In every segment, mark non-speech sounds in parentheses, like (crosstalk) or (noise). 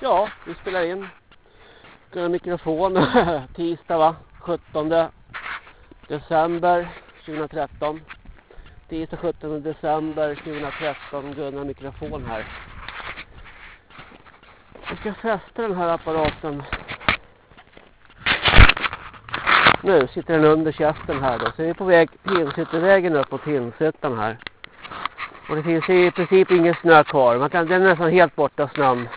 Ja, vi spelar in. Gunnar mikrofon. (laughs) Tisdag va? 17 december 2013. Tisdag 17 december 2013. Gunnar mikrofon här. Jag ska fästa den här apparaten. Nu sitter den under käften här då. Så vi är på väg Hinsyttervägen upp mot Tinsyttan här. Och det finns i princip ingen snö kvar. Man kan, den är nästan helt borta snön.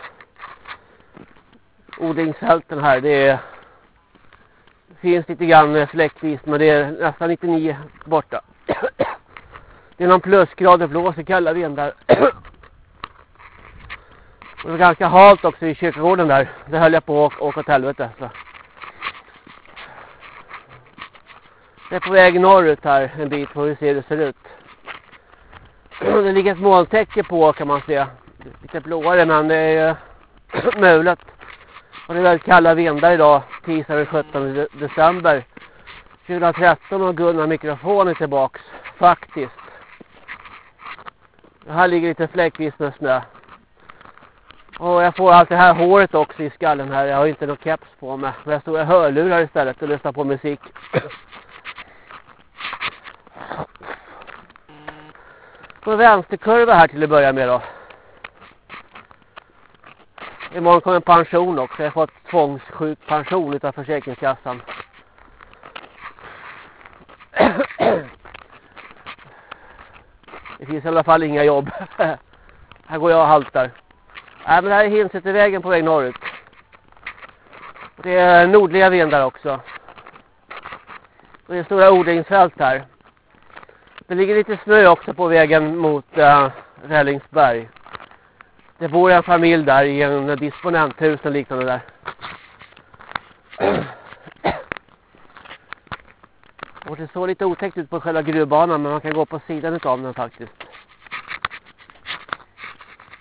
Odlingsfälten här, det är Det finns lite grann fläckvis men det är nästan 99 borta. Det är någon plusgrad det blåser kalla vindar. Det var ganska halt också i kyrkogården där. Det höll jag på att åka åt helvete. Så. Det är på väg norrut här en bit får vi se hur det ser ut. Det ligger ett molntäcke på kan man se. Lite blåare men det är (clears throat) mulet. Och det är väldigt kalla vindar idag. Tisdag den 17 december 2013 och Gunnar mikrofon är tillbaks. Faktiskt. Här ligger lite fläckvis med snö. Och jag får allt det här håret också i skallen här. Jag har inte någon keps på mig. Men jag står i hörlurar istället och lyssnar på musik. På vänsterkurva här till att börja med då. Imorgon kommer en pension också. Jag har fått tvångssjuk pension utav Försäkringskassan. Det finns i alla fall inga jobb. Här går jag och haltar. Nej men det här är Hinsättervägen på väg norrut. Det är nordliga vindar också. Och Det är stora odlingsfält här. Det ligger lite snö också på vägen mot äh, Rällingsberg. Det bor en familj där i en disponenthus och liknande där. Och det såg lite otäckt ut på själva gruvbanan men man kan gå på sidan av den faktiskt.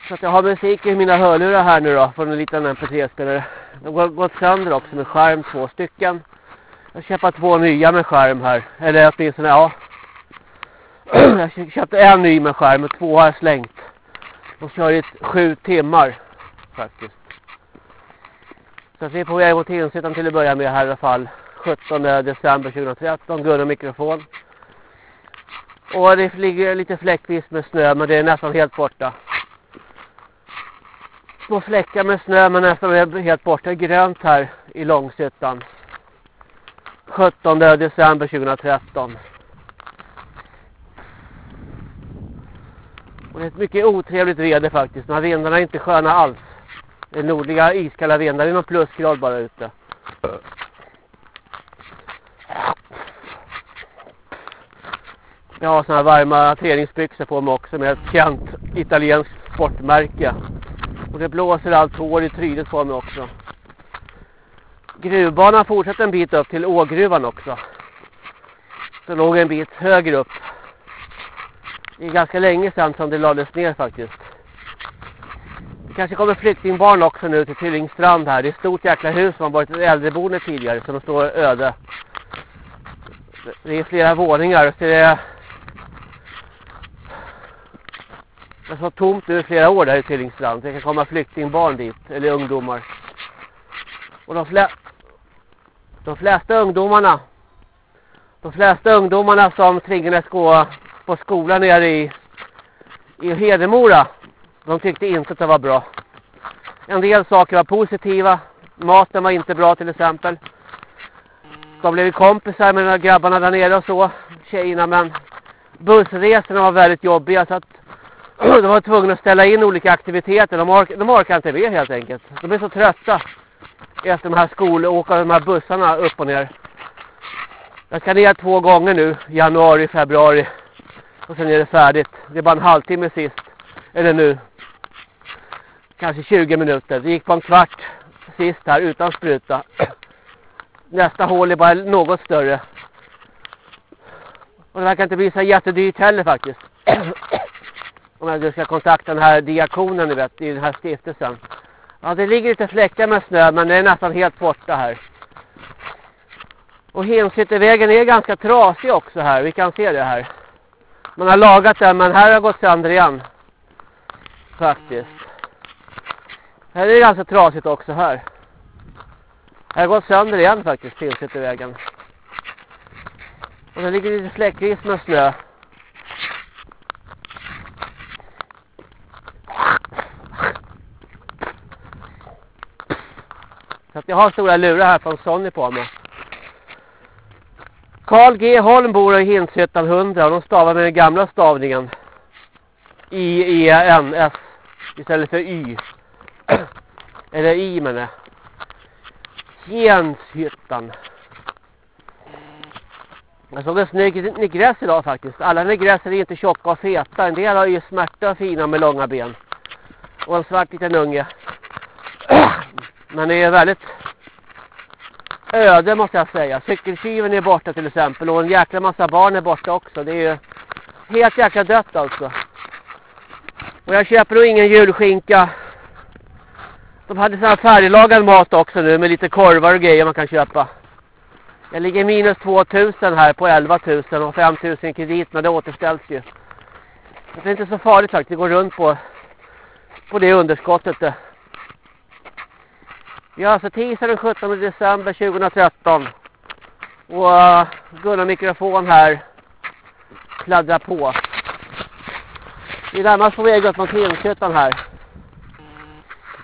Så att jag har musik i mina hörlurar här nu då från en liten mp3-spelare. De har gått sönder också med skärm två stycken. Jag köpte två nya med skärm här. Eller åtminstone ja. (clears throat) jag köpte en ny med skärm och två har jag slängt. De kör i sju timmar faktiskt. Så att vi är på väg mot Hinsyttan till att börja med här i alla fall. 17 december 2013. Gunnar mikrofon. Och det ligger lite fläckvis med snö men det är nästan helt borta. Små fläckar med snö men nästan helt borta. Grönt här i Långshyttan. 17 december 2013. Och det är ett mycket otrevligt väder faktiskt. När vindarna är inte sköna alls. Det är nordliga iskalla vindar. Det är någon plusgrad bara ute. Jag har såna här varma träningsbyxor på mig också med ett känt italienskt sportmärke. Och det blåser allt hår i trynet på mig också. Gruvbanan fortsätter en bit upp till Ågruvan också. Så låg en bit högre upp. Det är ganska länge sedan som det lades ner faktiskt. Det kanske kommer flyktingbarn också nu till Tyllingstrand här. Det är ett stort jäkla hus som har varit ett äldreboende tidigare som står öde. Det är flera våningar så det är Det har tomt nu flera år där i Tyllingstrand. Det kan komma flyktingbarn dit, eller ungdomar. Och de, flä de flesta ungdomarna de flesta ungdomarna som tvingades gå på skolan nere i, i Hedemora de tyckte inte att det var bra. En del saker var positiva. Maten var inte bra till exempel. De blev kompisar med de här grabbarna där nere och så. Tjejerna men bussresorna var väldigt jobbiga så att (clears throat) de var tvungna att ställa in olika aktiviteter. De, ork de orkar inte med helt enkelt. De är så trötta efter de här skolåkarna, de här bussarna upp och ner. Jag ska ner två gånger nu, januari, februari. Och sen är det färdigt. Det är bara en halvtimme sist. Eller nu. Kanske 20 minuter. Det gick på en kvart sist här utan spruta. Nästa hål är bara något större. Och det verkar inte bli så jättedyrt heller faktiskt. (clears throat) Om jag ska kontakta den här diakonen, ni vet, i den här stiftelsen. Ja, det ligger lite fläckar med snö, men det är nästan helt borta här. Och Hemskyttevägen är ganska trasig också här, vi kan se det här. Man har lagat den, men här har gått sönder igen. Faktiskt. Här är det ganska trasigt också här. Här har gått sönder igen faktiskt, vägen. Och det ligger lite släckvis med snö. Så att jag har stora lurar här från Sony på mig. Karl G. Holm bor i Hinshyttan 100 och de stavar med den gamla stavningen. I-E-N-S istället för Y. Eller I menar jag. Jenshyttan. Jag såg en snygg negress idag faktiskt. Alla negresser är inte tjocka och feta. En del har ju smärta och fina med långa ben. Och en svart liten unge. Men det är väldigt öde måste jag säga. Cykeltjuven är borta till exempel. Och en jäkla massa barn är borta också. Det är ju helt jäkla dött alltså. Och jag köper nog ingen julskinka. De hade sån här färdiglagad mat också nu med lite korvar och grejer man kan köpa. Jag ligger minus 2000 här på 11 000 och 5000 kredit men det återställs ju. Det är inte så farligt faktiskt. Det går runt på, på det underskottet. Eh. Vi har alltså tisdag den 17 december 2013. Och uh, Gunnar mikrofon här kladdrar på. Vi är närmast på väg upp mot Hinshyttan här.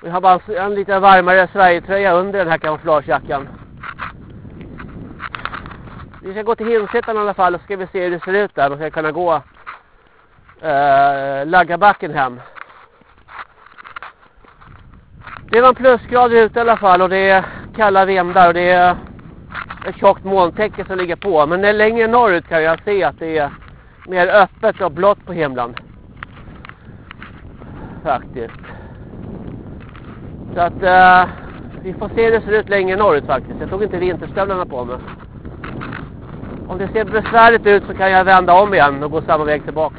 Vi har bara en, en lite varmare Sverigetröja under den här kamouflagejackan. Vi ska gå till Hinshyttan i alla fall och så ska vi se hur det ser ut där. Man ska kunna gå eh, uh, Laggabacken hem. Det var en plusgrad ute i alla fall och det är kalla vindar och det är ett tjockt molntäcke som ligger på. Men längre norrut kan jag se att det är mer öppet och blått på himlen. Faktiskt. Så att eh, vi får se hur det ser ut längre norrut faktiskt. Jag tog inte vinterstövlarna på mig. Om det ser besvärligt ut så kan jag vända om igen och gå samma väg tillbaks.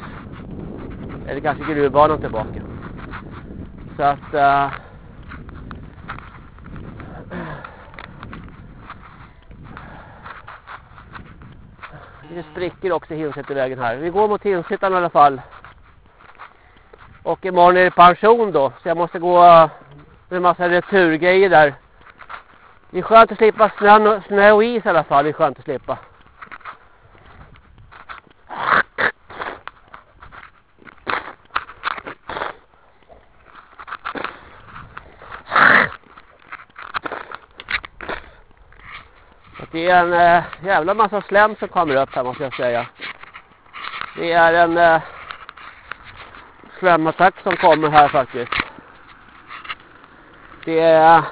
Eller kanske gruvbanan tillbaka. Så att... Eh, Det spricker också i Hinsättervägen här. Vi går mot Hinsättan i alla fall. Och imorgon är det pension då. Så jag måste gå eh, med en massa returgrejer där. Det är skönt att slippa snö, snö och is i alla fall. Det är skönt att slippa. Det är en eh, jävla massa slem som kommer upp här måste jag säga. Det är en eh, slemattack som kommer här faktiskt. Det är...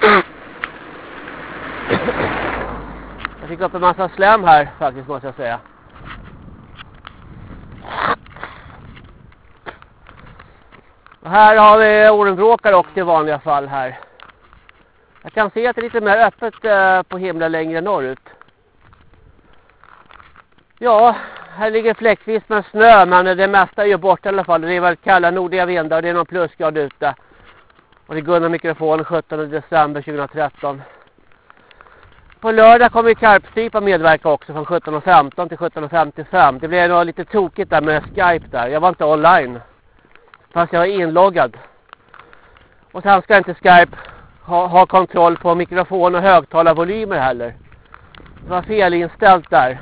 (clears throat) Jag fick upp en massa slem här faktiskt måste jag säga. Och här har vi orenbråkar också i vanliga fall här. Jag kan se att det är lite mer öppet eh, på himlen längre norrut. Ja, här ligger fläckvis med snö men det mesta är ju borta i alla fall. Det är väldigt kalla nordliga vindar och det är någon plusgrad ute. Och det är Gunnar mikrofon 17 december 2013. På lördag kommer ju Karpstypa medverka också från 17.15 till 17.55. Det blev nog lite tokigt där med Skype där. Jag var inte online. Fast jag var inloggad. Och sen ska inte Skype ha, ha kontroll på mikrofon och högtalarvolymer heller. Det var felinställt där.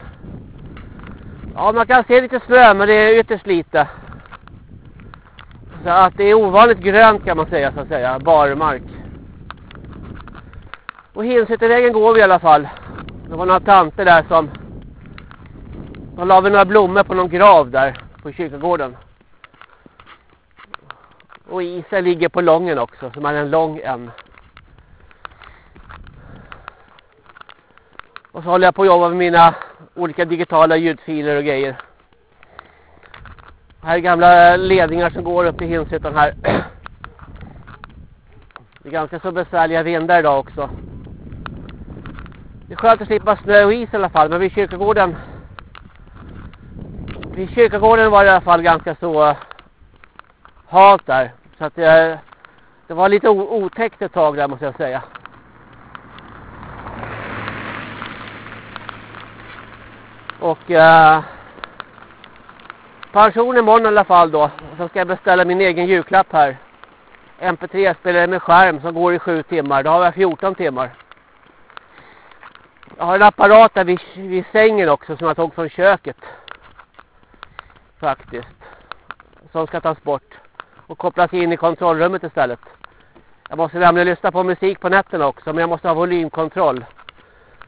Ja, man kan se lite snö men det är ytterst lite. Så att det är ovanligt grönt kan man säga så att säga, barmark. Och Hinsyttervägen går vi i alla fall. Det var några tanter där som... De la några blommor på någon grav där på kyrkogården. Och isen ligger på lången också, som är en lång en. Och så håller jag på att jobba med mina olika digitala ljudfiler och grejer. Här är gamla ledningar som går upp i Hinshyttan här. Det är ganska så besvärliga vindar idag också. Det är skönt att slippa snö och is i alla fall. Men vid kyrkogården vid kyrkogården var det i alla fall ganska så eh, halt där. Så att det, det var lite otäckt ett tag där måste jag säga. Och eh, pension imorgon i alla fall då. Och så ska jag beställa min egen julklapp här. MP3-spelare med skärm som går i sju timmar. Då har jag 14 timmar. Jag har en apparat där vid, vid sängen också som jag tog från köket. Faktiskt. Som ska tas bort. Och kopplas in i kontrollrummet istället. Jag måste nämligen lyssna på musik på nätterna också. Men jag måste ha volymkontroll.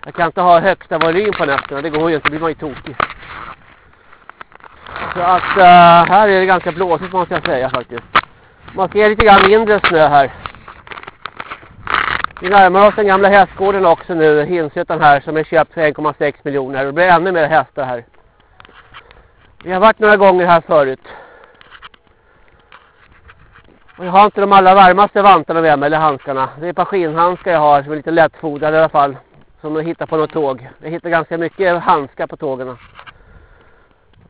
Jag kan inte ha högsta volym på nätterna. Det går ju inte. Då blir man ju tokig. Så att uh, här är det ganska blåsigt måste jag säga faktiskt. Man ser lite grann mindre snö här. Vi närmar oss den gamla hästgården också nu, Hinshyttan här, som är köpt för 1,6 miljoner. Det blir ännu mer hästar här. Vi har varit några gånger här förut. Och jag har inte de allra varmaste vantarna med mig, eller handskarna. Det är ett par skinnhandskar jag har som är lite lättfodrade i alla fall. Som de hittar på något tåg. Jag hittar ganska mycket handskar på tågen.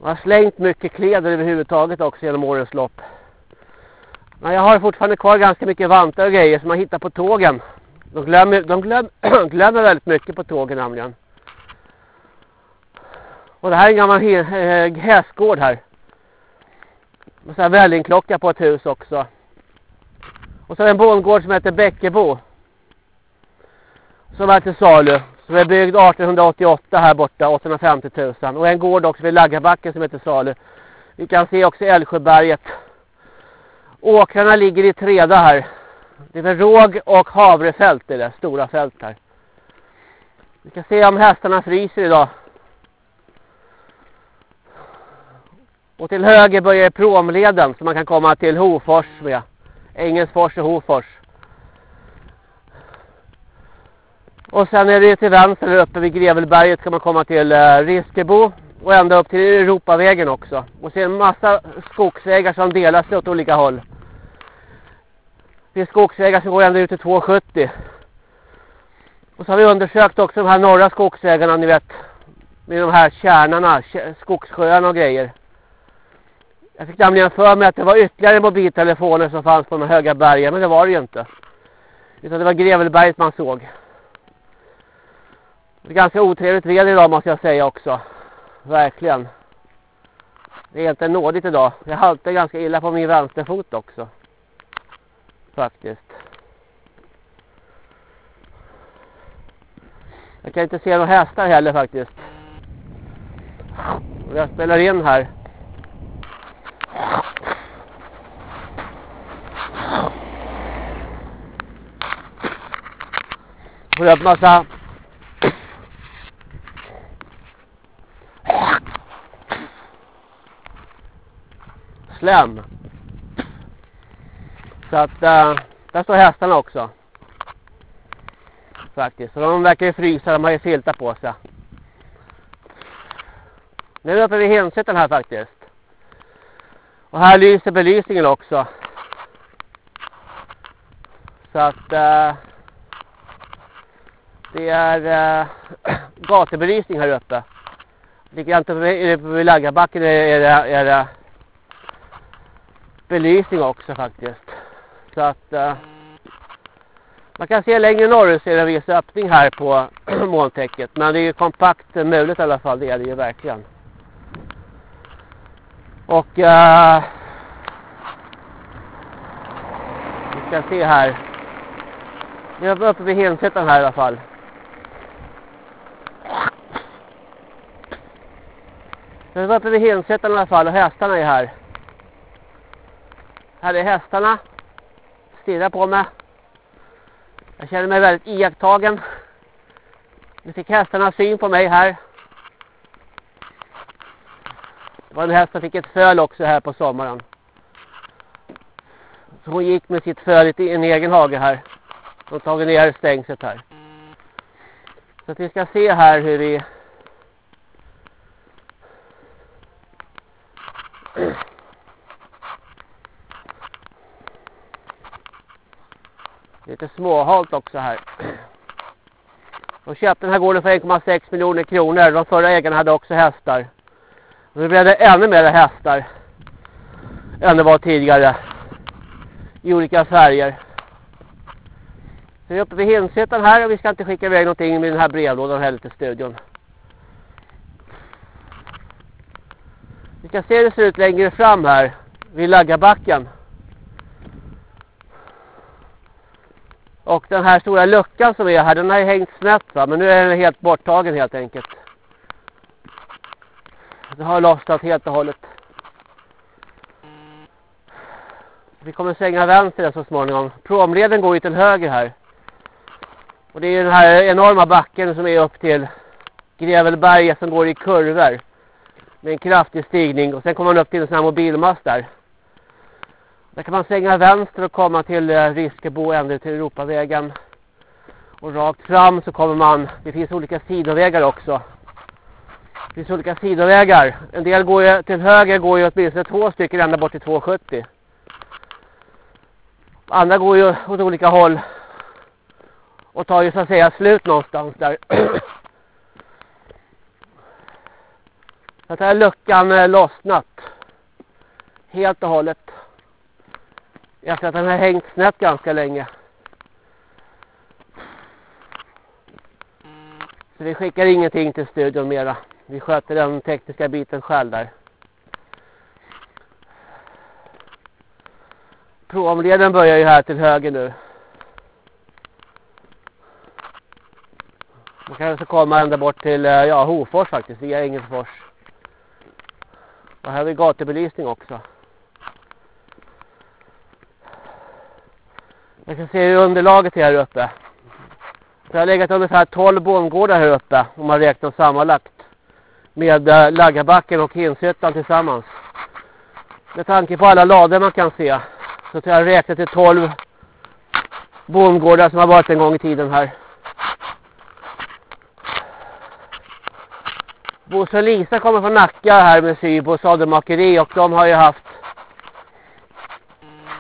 Jag har slängt mycket kläder överhuvudtaget också genom årens lopp. Men jag har fortfarande kvar ganska mycket vantar och grejer som man hittar på tågen. De glömmer, de glöm, (clears throat) glömmer väldigt mycket på tågen nämligen. Och det här är en gammal äh, hästgård här. Med så här vällingklocka på ett hus också. Och så är det en bondgård som heter Bäckebo. Som är till salu. Som är byggd 1888 här borta, 850 000. Och en gård också vid Laggabacken som heter salu. Vi kan se också Älvsjöberget. Åkrarna ligger i träda här. Det är råg och havrefält är det, stora fält här. Vi ska se om hästarna fryser idag. Och till höger börjar promleden som man kan komma till Hofors med. Engelsfors och Hofors. Och sen är det till vänster uppe vid Grevelberget ska man komma till eh, Riskebo. Och ända upp till Europavägen också. Och sen en massa skogsvägar som delar sig åt olika håll. Det är skogsvägar som går ända ut till 270. Och så har vi undersökt också de här norra skogsvägarna, ni vet. Med de här kärnorna, skogssjöarna och grejer. Jag fick nämligen för mig att det var ytterligare mobiltelefoner som fanns på de höga bergen, men det var det ju inte. Utan det var Grevelberget man såg. Det är ganska otrevligt väder idag måste jag säga också. Verkligen. Det är inte nådigt idag. Jag haltar ganska illa på min vänsterfot också. Faktiskt. Jag kan inte se några hästar heller faktiskt. Jag spelar in här. Får upp massa slem. Så att äh, där står hästarna också. Faktiskt. Så de verkar ju frysa, de har ju filtar på sig. Nu är vi uppe vid Hensätten här faktiskt. Och här lyser belysningen också. Så att äh, det är äh, (clears throat) gatubelysning här uppe. Likadant vid, vid Laggarbacken är det, är det belysning också faktiskt. Så att eh, man kan se längre norrut så är det en viss öppning här på (clears throat) molntäcket. Men det är ju kompakt möjligt i alla fall, det är det ju verkligen. Och eh, vi ska se här. Vi är uppe vid Hensättan här i alla fall. Vi är uppe vid Hensättan i alla fall och hästarna är här. Här är hästarna. Stirrar på mig. Jag känner mig väldigt iakttagen. Nu fick hästarna syn på mig här. Det var en häst som fick ett föl också här på sommaren. Så hon gick med sitt föl i en egen hage här. Och tagit ner stängset här. Så att vi ska se här hur vi... Lite småhalt också här. De köpte den här gården för 1,6 miljoner kronor. De förra ägarna hade också hästar. Och nu blev det ännu mer hästar. Än det var tidigare. I olika färger. Så vi är uppe vid Hinshyttan här och vi ska inte skicka iväg någonting med den här brevlådan heller till studion. Vi ska se hur det ser ut längre fram här. Vid Laggabacken. Och den här stora luckan som är här, den har ju hängt snett va. Men nu är den helt borttagen helt enkelt. Det har lossnat helt och hållet. Vi kommer svänga vänster så småningom. Promleden går ju till höger här. Och det är den här enorma backen som är upp till Grevelberget som går i kurvor. Med en kraftig stigning. Och sen kommer man upp till en sån här mobilmast där. Där kan man svänga vänster och komma till eh, Riskebo ända till Europavägen. Och rakt fram så kommer man, det finns olika sidovägar också. Det finns olika sidovägar. En del går ju, till höger går ju åtminstone två stycken ända bort till 270. Andra går ju åt olika håll. Och tar ju så att säga slut någonstans där. (clears throat) så att här luckan eh, lossnat. Helt och hållet. Efter att den har hängt snett ganska länge. Så vi skickar ingenting till studion mera. Vi sköter den tekniska biten själv där. Promleden börjar ju här till höger nu. Man kan alltså komma ända bort till eh, ja, Hofors faktiskt, via Engelsfors. Och här har vi gatubelysning också. Jag kan se hur underlaget är här uppe. Det har legat ungefär 12 bondgårdar här uppe om man räknar sammanlagt. Med eh, Laggarbacken Laggabacken och Hinshyttan tillsammans. Med tanke på alla lador man kan se. Så tror jag räknat till 12 bondgårdar som har varit en gång i tiden här. Bosse och Lisa kommer från Nacka här med Sybo och sadelmakeri och de har ju haft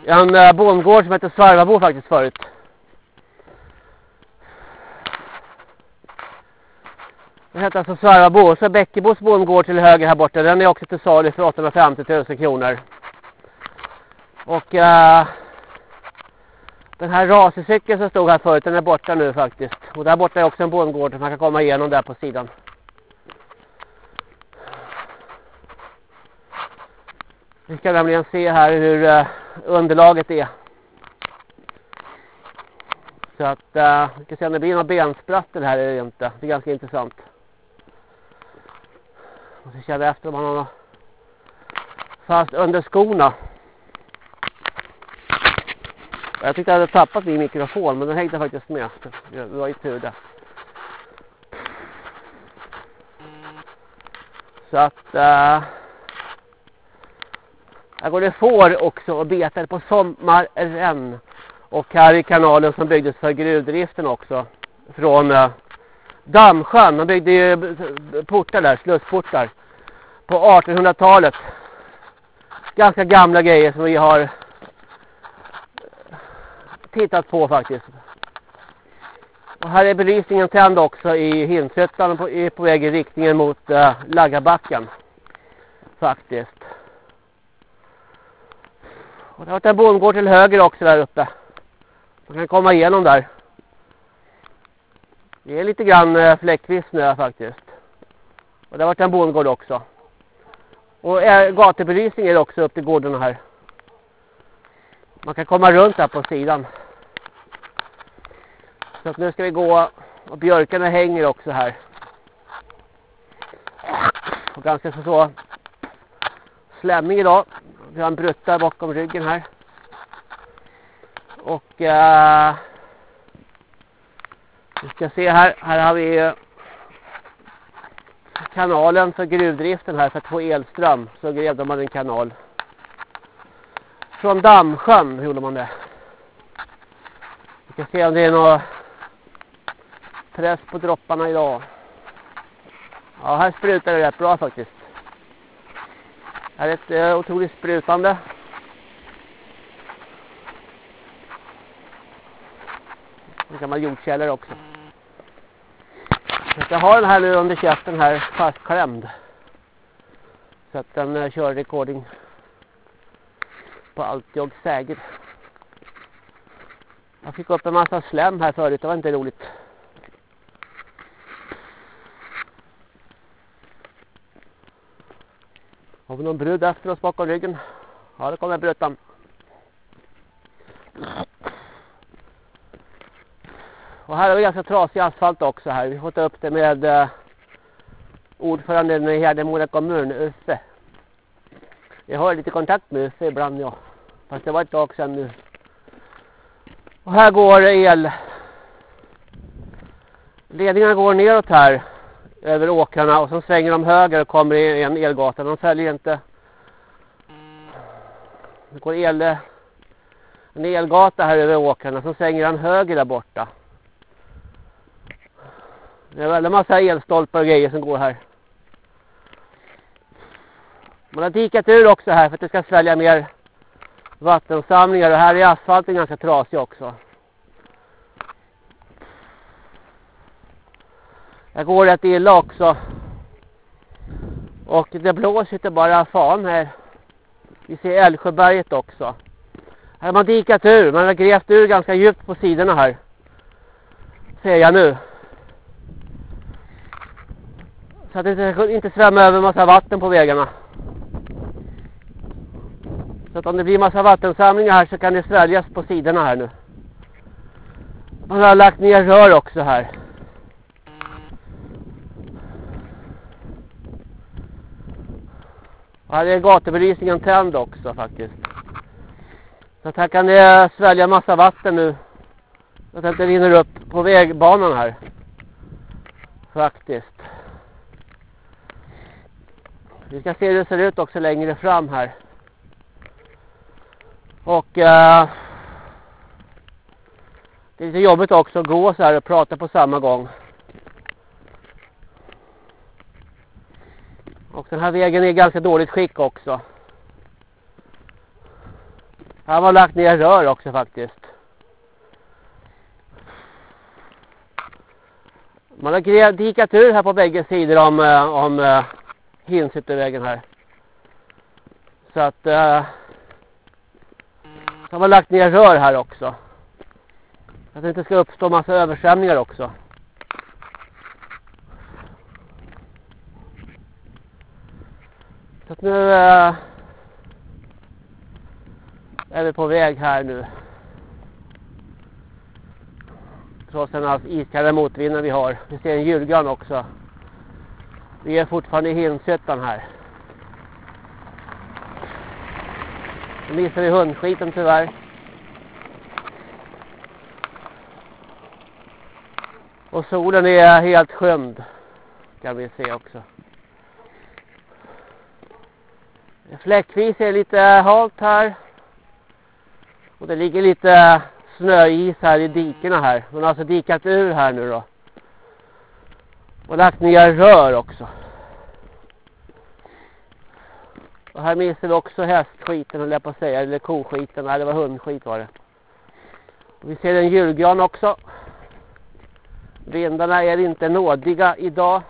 en äh, bondgård som heter Svarvabo faktiskt förut. Den heter alltså Svarvabo. Och Så Bäckebos bondgård till höger här borta. Den är också till salu för 850 000 kronor. Och äh, den här rasecykeln som stod här förut, den är borta nu faktiskt. Och där borta är också en bondgård. som Man kan komma igenom där på sidan. Vi ska nämligen se här hur eh, underlaget är. Så att eh, vi ska se om det blir några bensprattel här eller inte. Det är ganska intressant. Och så känna efter om man har något fast under skorna. Jag tyckte jag hade tappat min mikrofon men den hängde faktiskt med. Det var ju tur det. Så att... Eh, här går det får också och betar på sommaren. Och här i kanalen som byggdes för gruvdriften också. Från eh, Dammsjön. De byggde ju portar där, slussportar. På 1800-talet. Ganska gamla grejer som vi har eh, tittat på faktiskt. Och här är belysningen tänd också i Hinshyttan på, på väg i riktningen mot uh, Laggabacken. Faktiskt. Och det har varit en bondgård till höger också där uppe. Man kan komma igenom där. Det är lite grann eh, fläckvis snö faktiskt. Och det har varit en bondgård också. Och äh, gatubelysning är det också upp till gårdarna här. Man kan komma runt här på sidan. Så att nu ska vi gå och björkarna hänger också här. Och ganska så, så slämming idag. Vi har en brutta bakom ryggen här. Och eh, vi ska se här. Här har vi kanalen för gruvdriften här för att få elström. Så grävde man en kanal. Från Dammsjön gjorde man det. Vi ska se om det är något press på dropparna idag. Ja, här sprutar det rätt bra faktiskt. Här är ett eh, otroligt sprutande. En gammal jordkällare också. Jag har den här nu under käften här fastklämd. Så att den eh, kör recording på allt jag säger. Jag fick upp en massa slem här förut, det var inte roligt. Har vi någon brud efter oss bakom ryggen? Ja, det kommer bruttan. Och här har vi ganska trasig asfalt också här. Vi får ta upp det med eh, ordföranden i Hedemora kommun, Uffe. Jag har lite kontakt med Uffe ibland, ja. Fast det var ett tag sedan nu. Och här går el. Ledningarna går neråt här. Över åkrarna och så svänger de höger och kommer i en elgata. De följer inte. Det går el, en elgata här över åkrarna. Så svänger han höger där borta. Det är väldigt massa elstolpar och grejer som går här. Man har dikat ur också här för att det ska svälja mer vattensamlingar. Och här är asfalten ganska trasig också. Jag går rätt illa också. Och det blåser inte bara fan här. Vi ser Älvsjöberget också. Här har man dikat ur. Man har grävt ur ganska djupt på sidorna här. Ser jag nu. Så att det inte svämmar över massa vatten på vägarna. Så att om det blir massa vattensamlingar här så kan det sväljas på sidorna här nu. Man har lagt ner rör också här. Här är gatubelysningen tänd också faktiskt. Så att här kan det svälja massa vatten nu. Så att det inte rinner upp på vägbanan här. Faktiskt. Vi ska se hur det ser ut också längre fram här. Och uh, det är lite jobbigt också att gå så här och prata på samma gång. Och den här vägen är i ganska dåligt skick också. Här har man lagt ner rör också faktiskt. Man har dikat ur här på bägge sidor om, eh, om uh, här. Så att eh, så har man lagt ner rör här också. Så att det inte ska uppstå massa översvämningar också. Så att nu eh, är vi på väg här nu. Trots den iskalla motvinden vi har. Vi ser en julgran också. Vi är fortfarande i Hinshyttan här. Nu missar vi hundskiten tyvärr. Och solen är helt skymd. Kan vi se också. Fläckvis är det lite halt här. Och det ligger lite snöis här i dikena här. Man har alltså dikat ur här nu då. Och lagt ner rör också. Och här missar vi också hästskiten, eller på att säga, eller koskiten, nej det var hundskit var det. Och vi ser en julgran också. Vindarna är inte nådiga idag.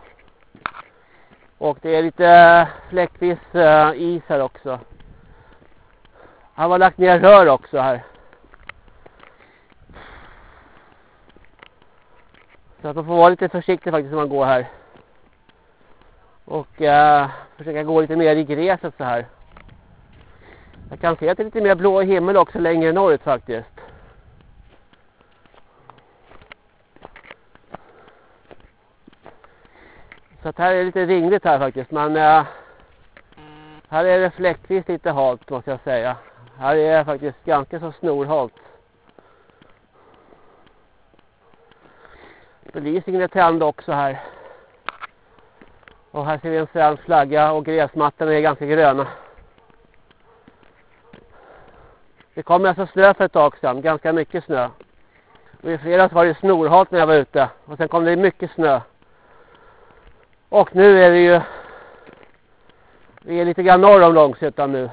Och det är lite eh, fläckvis uh, is här också. Han har lagt ner rör också här. Så att man får vara lite försiktig faktiskt när man går här. Och uh, försöka gå lite mer i gräset så här. Jag kan se att det är lite mer blå himmel också längre norrut faktiskt. Så att här är det lite ringligt här faktiskt. Men uh, här är det fläckvis lite halt måste jag säga. Här är det faktiskt ganska så snorhalt. Belysningen är tänd också här. Och här ser vi en svensk flagga och gräsmattorna är ganska gröna. Det kom alltså snö för ett tag sedan, ganska mycket snö. Och i fredags var det snorhalt när jag var ute. Och sen kom det mycket snö. Och nu är vi ju... Vi är lite grann norr om Långshyttan nu.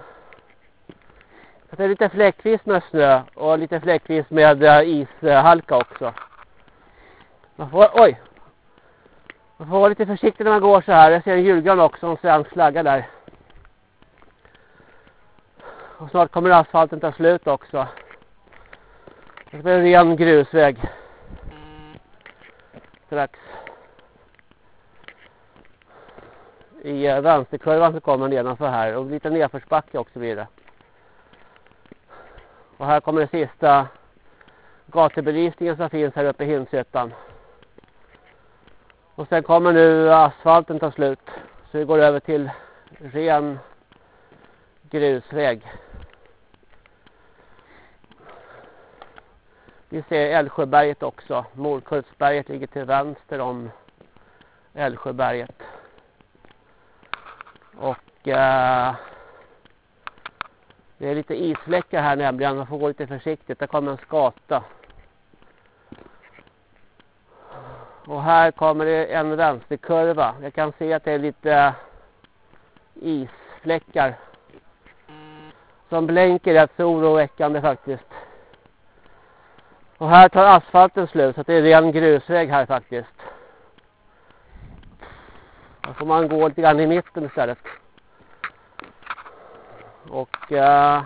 Så det är lite fläckvis med snö och lite fläckvis med eh, ishalka också. Man får, oj! Man får vara lite försiktig när man går så här. Jag ser en julgran också, en svensk flagga där. Och snart kommer asfalten ta slut också. Det blir en ren grusväg. Strax. I eh, vänsterkurvan så kommer den nedanför här. Och lite nedförsbacke också blir det. Och här kommer den sista gatubelysningen som finns här uppe i Hinshyttan. Och sen kommer nu asfalten ta slut. Så vi går över till ren grusväg. Vi ser Älvsjöberget också. Morkultsberget ligger till vänster om Älvsjöberget. Och eh, det är lite isfläckar här nämligen. Man får gå lite försiktigt. Där kommer en skata. Och här kommer det en vänsterkurva. Jag kan se att det är lite isfläckar. Som blänker rätt så oroväckande faktiskt. Och här tar asfalten slut så det är ren grusväg här faktiskt. Då får man gå lite grann i mitten istället. Och eh,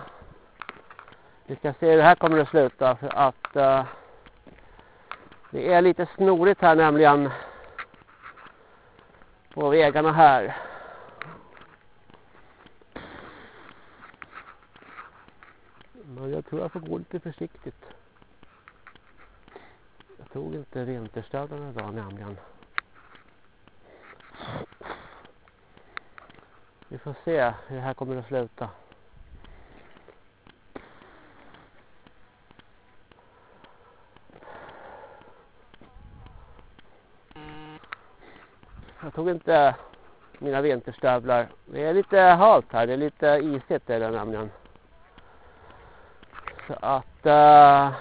vi ska se hur det här kommer att sluta för att eh, det är lite snorigt här nämligen på vägarna här. Men jag tror jag får gå lite försiktigt. Jag tog inte vinterstödarna idag nämligen. Vi får se hur det här kommer att sluta. Jag tog inte mina vinterstövlar. Det är lite halt här. Det är lite isigt är det nämligen. Så att uh,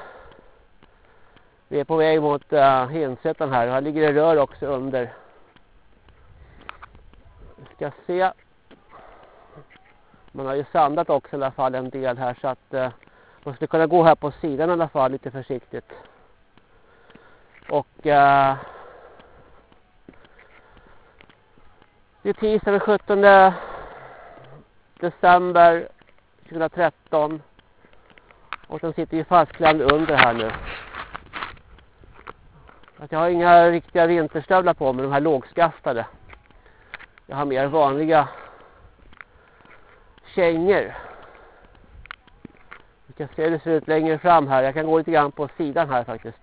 vi är på väg mot uh, Hinsättan här. Här ligger det rör också under. Vi ska se. Man har ju sandat också i alla fall en del här så att eh, man skulle kunna gå här på sidan i alla fall lite försiktigt. Och eh, det är tisdag den 17 december 2013. Och den sitter ju fastklämd under här nu. Att jag har inga riktiga vinterstövlar på mig, de här lågskaftade. Jag har mer vanliga kängor. Vi kan se hur det ser ut längre fram här. Jag kan gå lite grann på sidan här faktiskt.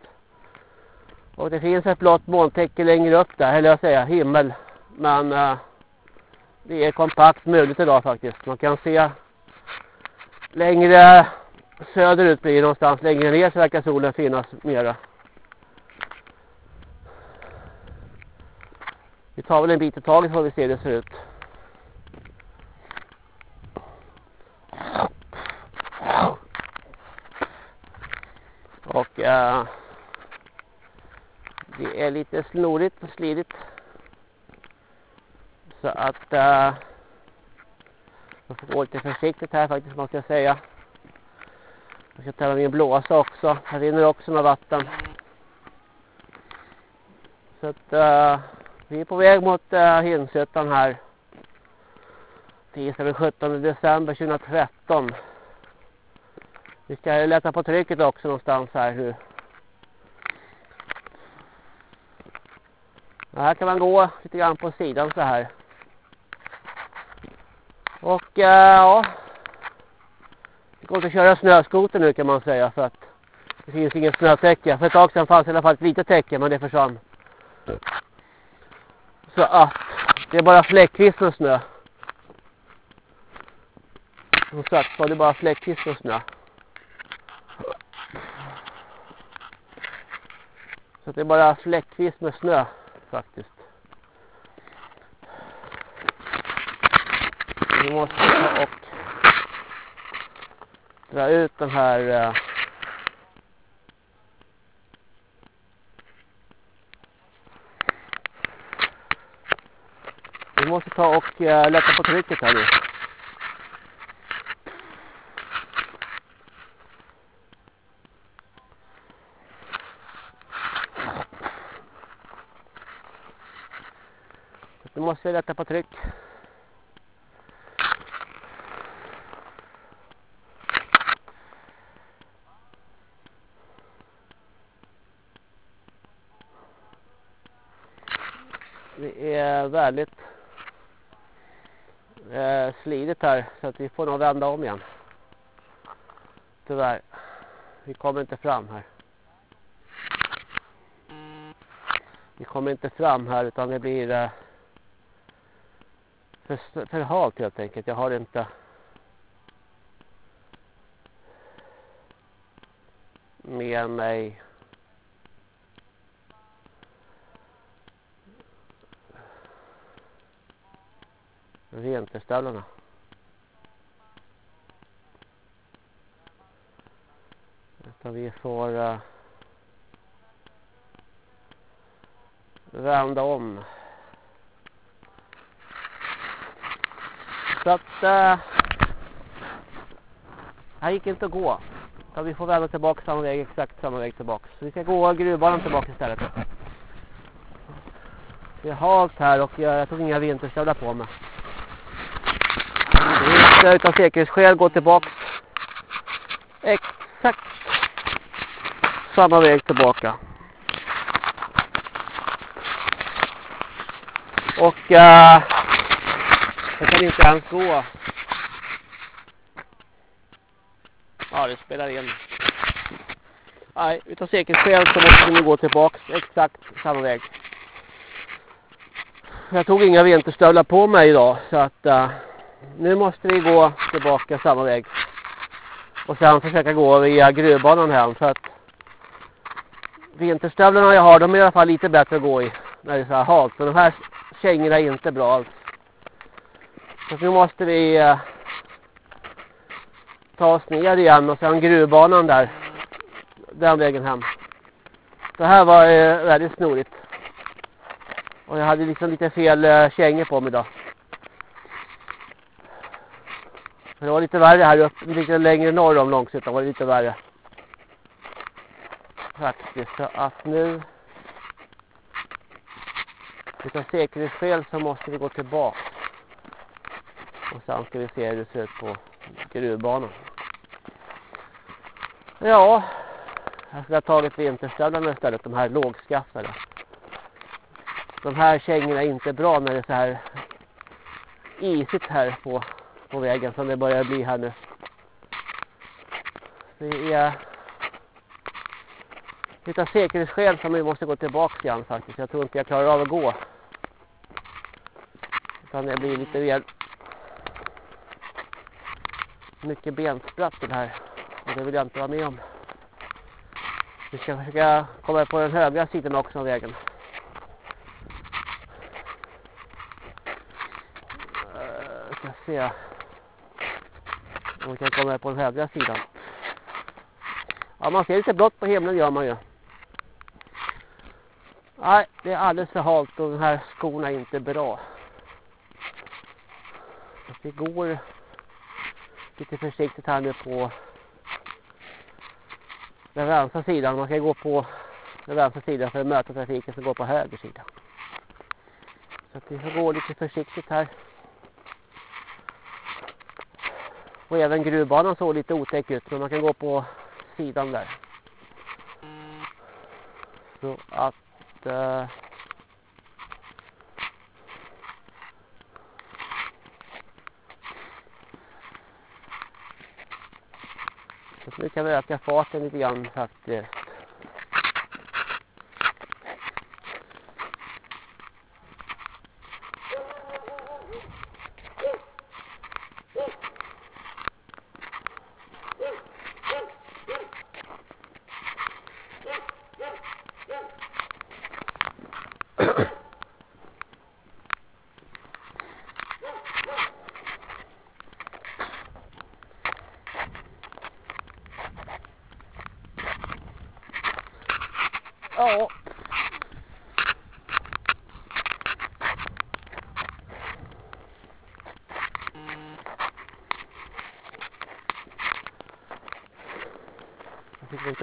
Och det finns ett blått molntäcke längre upp där, eller jag säger himmel. Men uh, det är kompakt möjligt idag faktiskt. Man kan se längre söderut blir det någonstans. Längre ner så verkar solen finnas mera. Vi tar väl en bit i taget får vi se hur det ser ut. Och äh, det är lite snorigt och slidigt. Så att äh, jag får gå lite försiktigt här faktiskt måste jag säga. Jag ska ta min blåsa också. Här rinner också med vatten. Så att äh, vi är på väg mot äh, Hinshyttan här. Tisdag den 17 december 2013. Vi ska lätta på trycket också någonstans här. Hur. här kan man gå lite grann på sidan så här. Och äh, ja, går inte att köra snöskoter nu kan man säga för att det finns ingen snötäcke. För ett tag sedan fanns i alla fall ett litet täcke men det försvann. Så att det är bara fläckvis med snö. Som sagt var det bara fläckvis med snö. Så det är bara fläckvis med snö faktiskt. Vi måste ta och dra ut den här eh, Vi måste ta och eh, lätta på trycket här nu. måste jag lätta på tryck. Det är väldigt eh, slidigt här så att vi får nog vända om igen. Tyvärr. Vi kommer inte fram här. Vi kommer inte fram här utan det blir eh, för, för halt helt enkelt. Jag har inte med mig vinterstövlarna. Utan vi får uh, vända om. Så att Det här gick inte att gå. Så vi får vända tillbaka samma väg, exakt samma väg tillbaka. Så vi ska gå gruvbanan tillbaka istället. Det är halt här och jag, jag tog inga vinterstövlar på mig. Vi ska utan säkerhetsskäl gå tillbaka exakt samma väg tillbaka. Och uh, jag kan inte ens gå. Ja, det spelar in. Nej, utav säkerhetsskäl så måste vi gå tillbaka exakt samma väg. Jag tog inga vinterstövlar på mig idag så att uh, nu måste vi gå tillbaka samma väg. Och sen försöka gå via gruvbanan hem för att vinterstövlarna jag har de är i alla fall lite bättre att gå i när det är så här halt. Men de här kängorna är inte bra alls. Så nu måste vi eh, ta oss ner igen och sen gruvbanan där. Den vägen hem. Det här var eh, väldigt snorigt. Och jag hade liksom lite fel eh, kängor på mig då. Det var lite värre här uppe, lite längre norr om Långshyttan var det lite värre. Faktiskt, så att nu utav säkerhetsskäl så måste vi gå tillbaka. Och sen ska vi se hur det ser ut på gruvbanan. Ja, alltså jag skulle ha tagit vinterstövlarna istället, de här lågskaftade. De här kängorna är inte bra när det är så här isigt här på på vägen som det börjar bli här nu. Det är utav säkerhetsskäl som vi måste gå tillbaka igen faktiskt. Jag tror inte jag klarar av att gå. Utan det blir lite väl mycket benspratt här. Och det vill jag inte vara med om. Vi ska försöka komma på den högra sidan också av vägen. Uh, ska se. om vi kan komma på den högra sidan. Ja, man ser lite blått på himlen gör man ju. Nej, det är alldeles för halt och de här skorna är inte bra. Så det går lite försiktigt här nu på den vänstra sidan. Man ska gå på den vänstra sidan för att möta trafiken som går på höger sida. Så att vi får gå lite försiktigt här. Och även gruvbanan såg lite otäck ut men man kan gå på sidan där. Så att... Eh, så nu kan vi öka farten lite grann så att eh,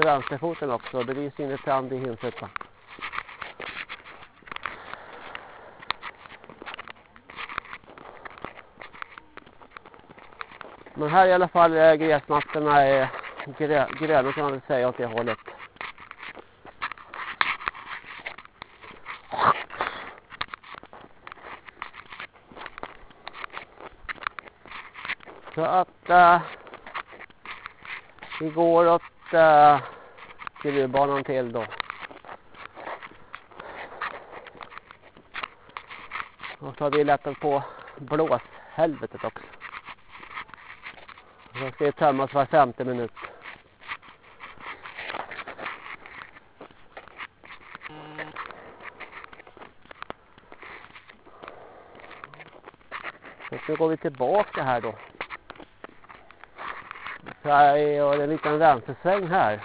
vänsterfoten också. Det lyser in ett tand i hinsutan. Men här i alla fall är gräsmattorna eh, är gröna kan man väl säga åt det hållet. Så att äh, vi går åt äh, gruvbanan till då. Och så har vi lättat på blåshelvetet också. Så ska det tömmas var femte minut. Så nu går vi tillbaka här då. Så här är en liten vänstersväng här.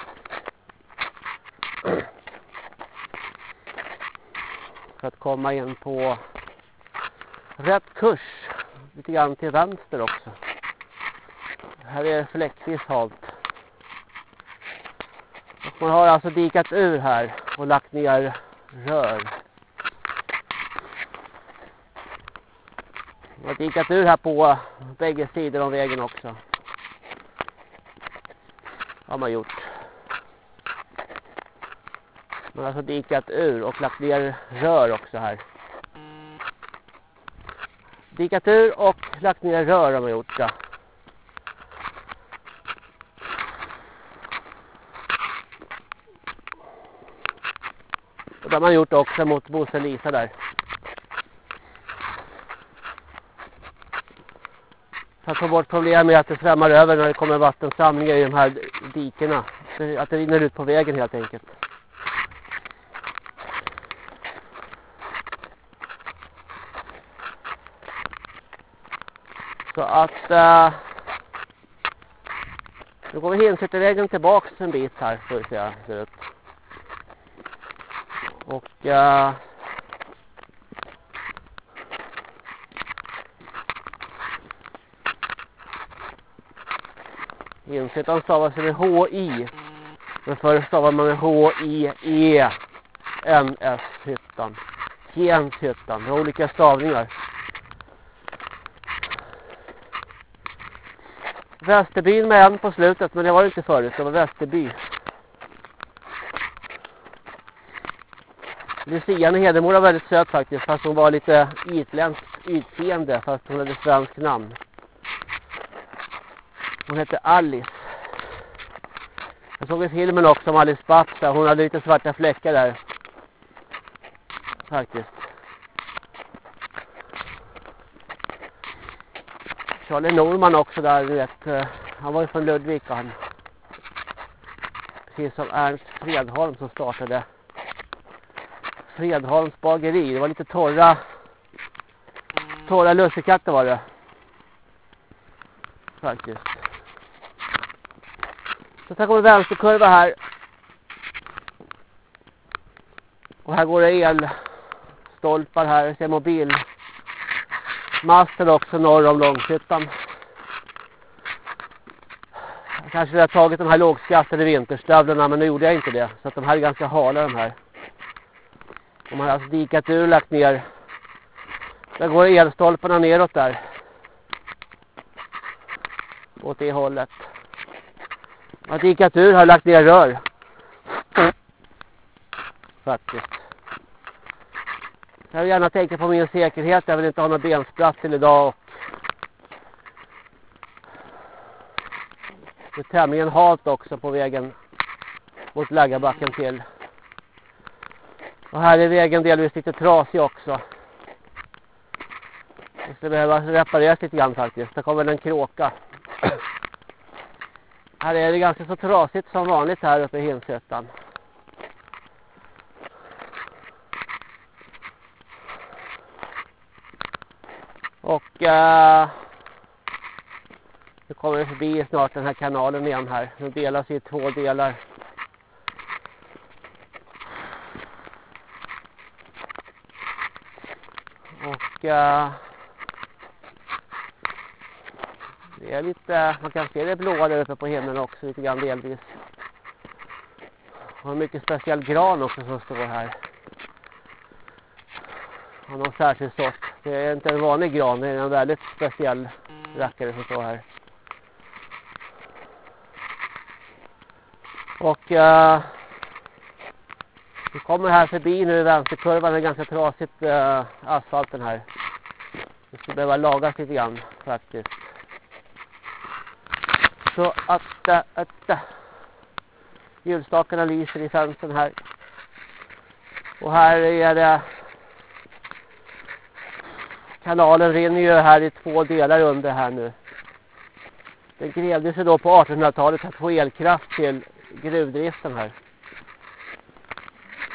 För att komma in på rätt kurs. Lite grann till vänster också. Här är det fläckvis halt. Och man har alltså dikat ur här och lagt ner rör. Man har dikat ur här på bägge sidor om vägen också. Har man gjort. Man har alltså dikat ur och lagt ner rör också här. Dikat ur och lagt ner rör har man gjort. Ja. Och det har man gjort också mot Bosse Lisa där. För att få bort problem med att det svämmar över när det kommer vattensamlingar i de här dikerna. Att det rinner ut på vägen helt enkelt. Så att Eh, nu går vi Hinsättervägen tillbaks en bit här får vi se ser ut. Och eh, uh, Hinsättan stavas med H-I. Men förr stavade man med H-I-E-N-S-hyttan. Jenshyttan. Det olika stavningar. Västerbyn med en på slutet, men det var det inte förut. Det var Västerby. Lucian i Hedemora var väldigt söt faktiskt, fast hon var lite itländskt utseende, fast hon hade svensk namn. Hon hette Alice. Jag såg i filmen också om Alice Babs. Hon hade lite svarta fläckar där. Faktiskt. Charlie Norman också där, du vet. Eh, han var ju från Ludvika han. Precis som Ernst Fredholm som startade Fredholms bageri. Det var lite torra torra lussekatter var det. Faktiskt. Så här kommer vänsterkurva här. Och här går det elstolpar här. Ser mobil masten också norr om Långshyttan. Jag kanske har tagit de här lågskattade vinterstövlarna men nu gjorde jag inte det. Så att de här är ganska hala de här. De har alltså dikat ur och lagt ner. Där går elstolparna neråt där. Åt det hållet. De har dikat ur och lagt ner rör. Faktiskt. Jag vill gärna tänka på min säkerhet. Jag vill inte ha någon benspratt till idag. Och det är tämligen halt också på vägen mot Läggarbacken till. Och här är vägen delvis lite trasig också. Det skulle behöva repareras lite grann faktiskt. Det kommer en kråka. här är det ganska så trasigt som vanligt här uppe i Hinsötan. Och nu kommer vi förbi snart den här kanalen igen här. Den delas i två delar. Och uh, det är lite, man kan se det blåa där uppe på himlen också lite grann delvis. Och en mycket speciell gran också som står här. Av någon särskild sort. Det är inte en vanlig gran, det är en väldigt speciell rackare som står här. Och eh, vi kommer här förbi nu i vänsterkurvan, det är ganska trasigt eh, asfalten här. Det skulle behöva lagas lite grann faktiskt. Så att, uh, att uh, hjulstakarna lyser i fönstren här. Och här är det kanalen rinner ju här i två delar under här nu. Den grävde sig då på 1800-talet att få elkraft till gruvdriften här.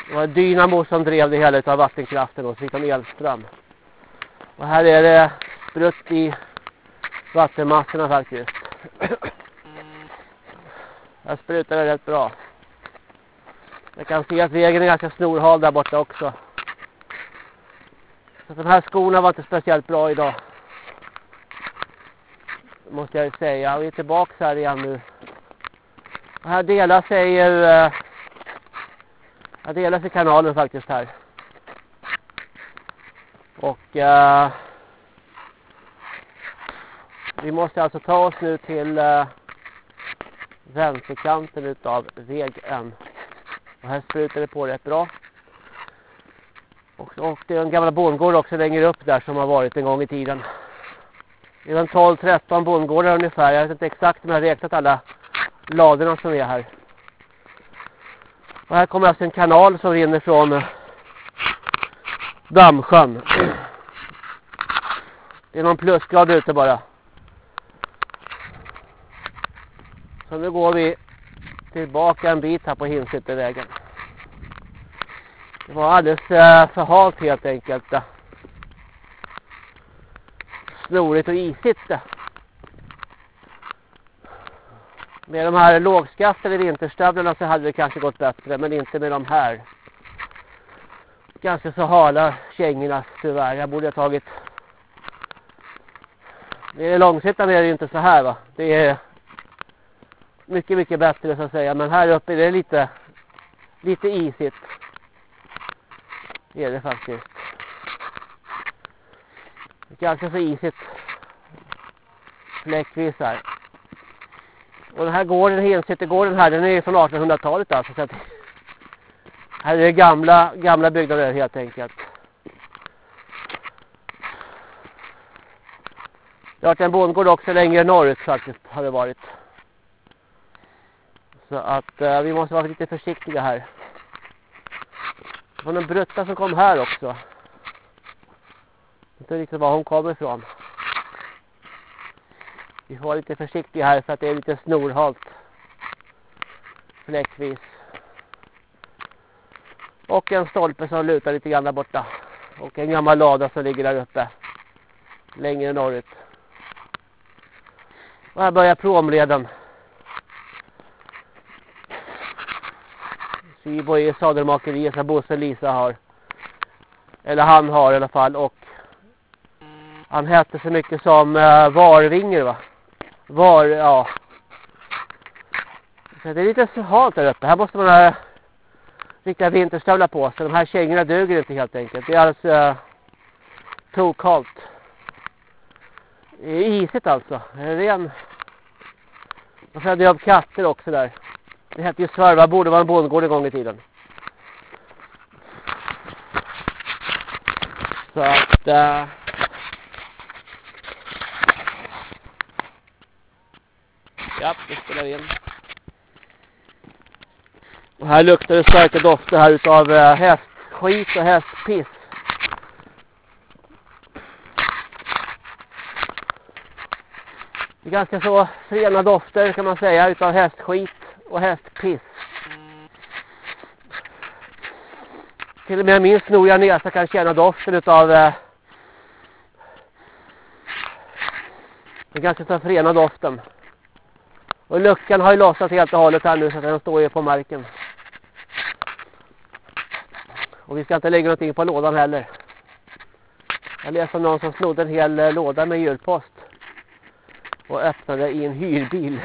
Det var Dynamo som drev det hela av vattenkraften och så fick de elström. Och här är det sprutt i vattenmassorna faktiskt. (clears throat) Här sprutar det rätt bra. Jag kan se att vägen är ganska snorhal där borta också. Så de här skorna var inte speciellt bra idag. Måste jag säga. Vi är tillbaka här igen nu. Och här delar sig ju... Eh, här delar sig kanalen faktiskt här. Och... Uh, vi måste alltså ta oss nu till... uh, vänsterkanten utav vägen. Och här sprutar det på rätt bra. Och, och det är en gammal bondgård också längre upp där som har varit en gång i tiden. Det är en 12-13 bondgårdar ungefär. Jag vet inte exakt om jag har räknat alla ladorna som är här. Och här kommer alltså en kanal som rinner från Dammsjön. Det är någon plusgrad ute bara. Så nu går vi tillbaka en bit här på Hinsyttervägen. Det var alldeles eh, för halt helt enkelt. Snorigt och isigt. Med de här lågskaftade vinterstövlarna så hade det kanske gått bättre. Men inte med de här. Ganska så hala kängorna tyvärr. Jag borde ha tagit... Det är långsittande är det inte så här va. Det är mycket, mycket bättre så att säga. Men här uppe är det lite, lite isigt. Det är det faktiskt. Ganska så isigt. Fläckvis här. Och den här gården, Hensättergården här, den är från 1800-talet alltså. Så att här är det gamla, gamla byggnader helt enkelt. Det har varit en bondgård också längre norrut faktiskt har det varit. Så att eh, vi måste vara lite försiktiga här. Det var en brutta som kom här också. Jag vet inte riktigt var hon kommer ifrån. Vi får vara lite försiktiga här för att det är lite snorhalt. Fläckvis. Och en stolpe som lutar lite grann där borta. Och en gammal lada som ligger där uppe. Längre norrut. Och här börjar promleden. I är sadelmakeriet som Bosse Lisa har. Eller han har i alla fall. Och han hette så mycket som uh, Varvinger va? Var, ja. Så det är lite så halt där uppe. Här måste man ha riktiga vinterstövlar på sig. De här kängorna duger inte helt enkelt. Det är alltså uh, eh, tokhalt. Det är isigt alltså. Det är ren... Man födde upp katter också där. Det hette ju Svarva, borde vara en bondgård en gång i tiden. Så att... Äh, ja, det spelar in. Och här luktar det starka dofter här utav eh, hästskit och hästpiss. Det är ganska så rena dofter kan man säga utav hästskit och hästpiss. Till och med min snoriga näsa kan känna doften utav eh, den ganska så frena doften. Och luckan har ju lossat helt och hållet här nu så att den står ju på marken. Och vi ska inte lägga någonting på lådan heller. Jag läste om någon som snodde en hel eh, låda med julpost. Och öppnade i en hyrbil.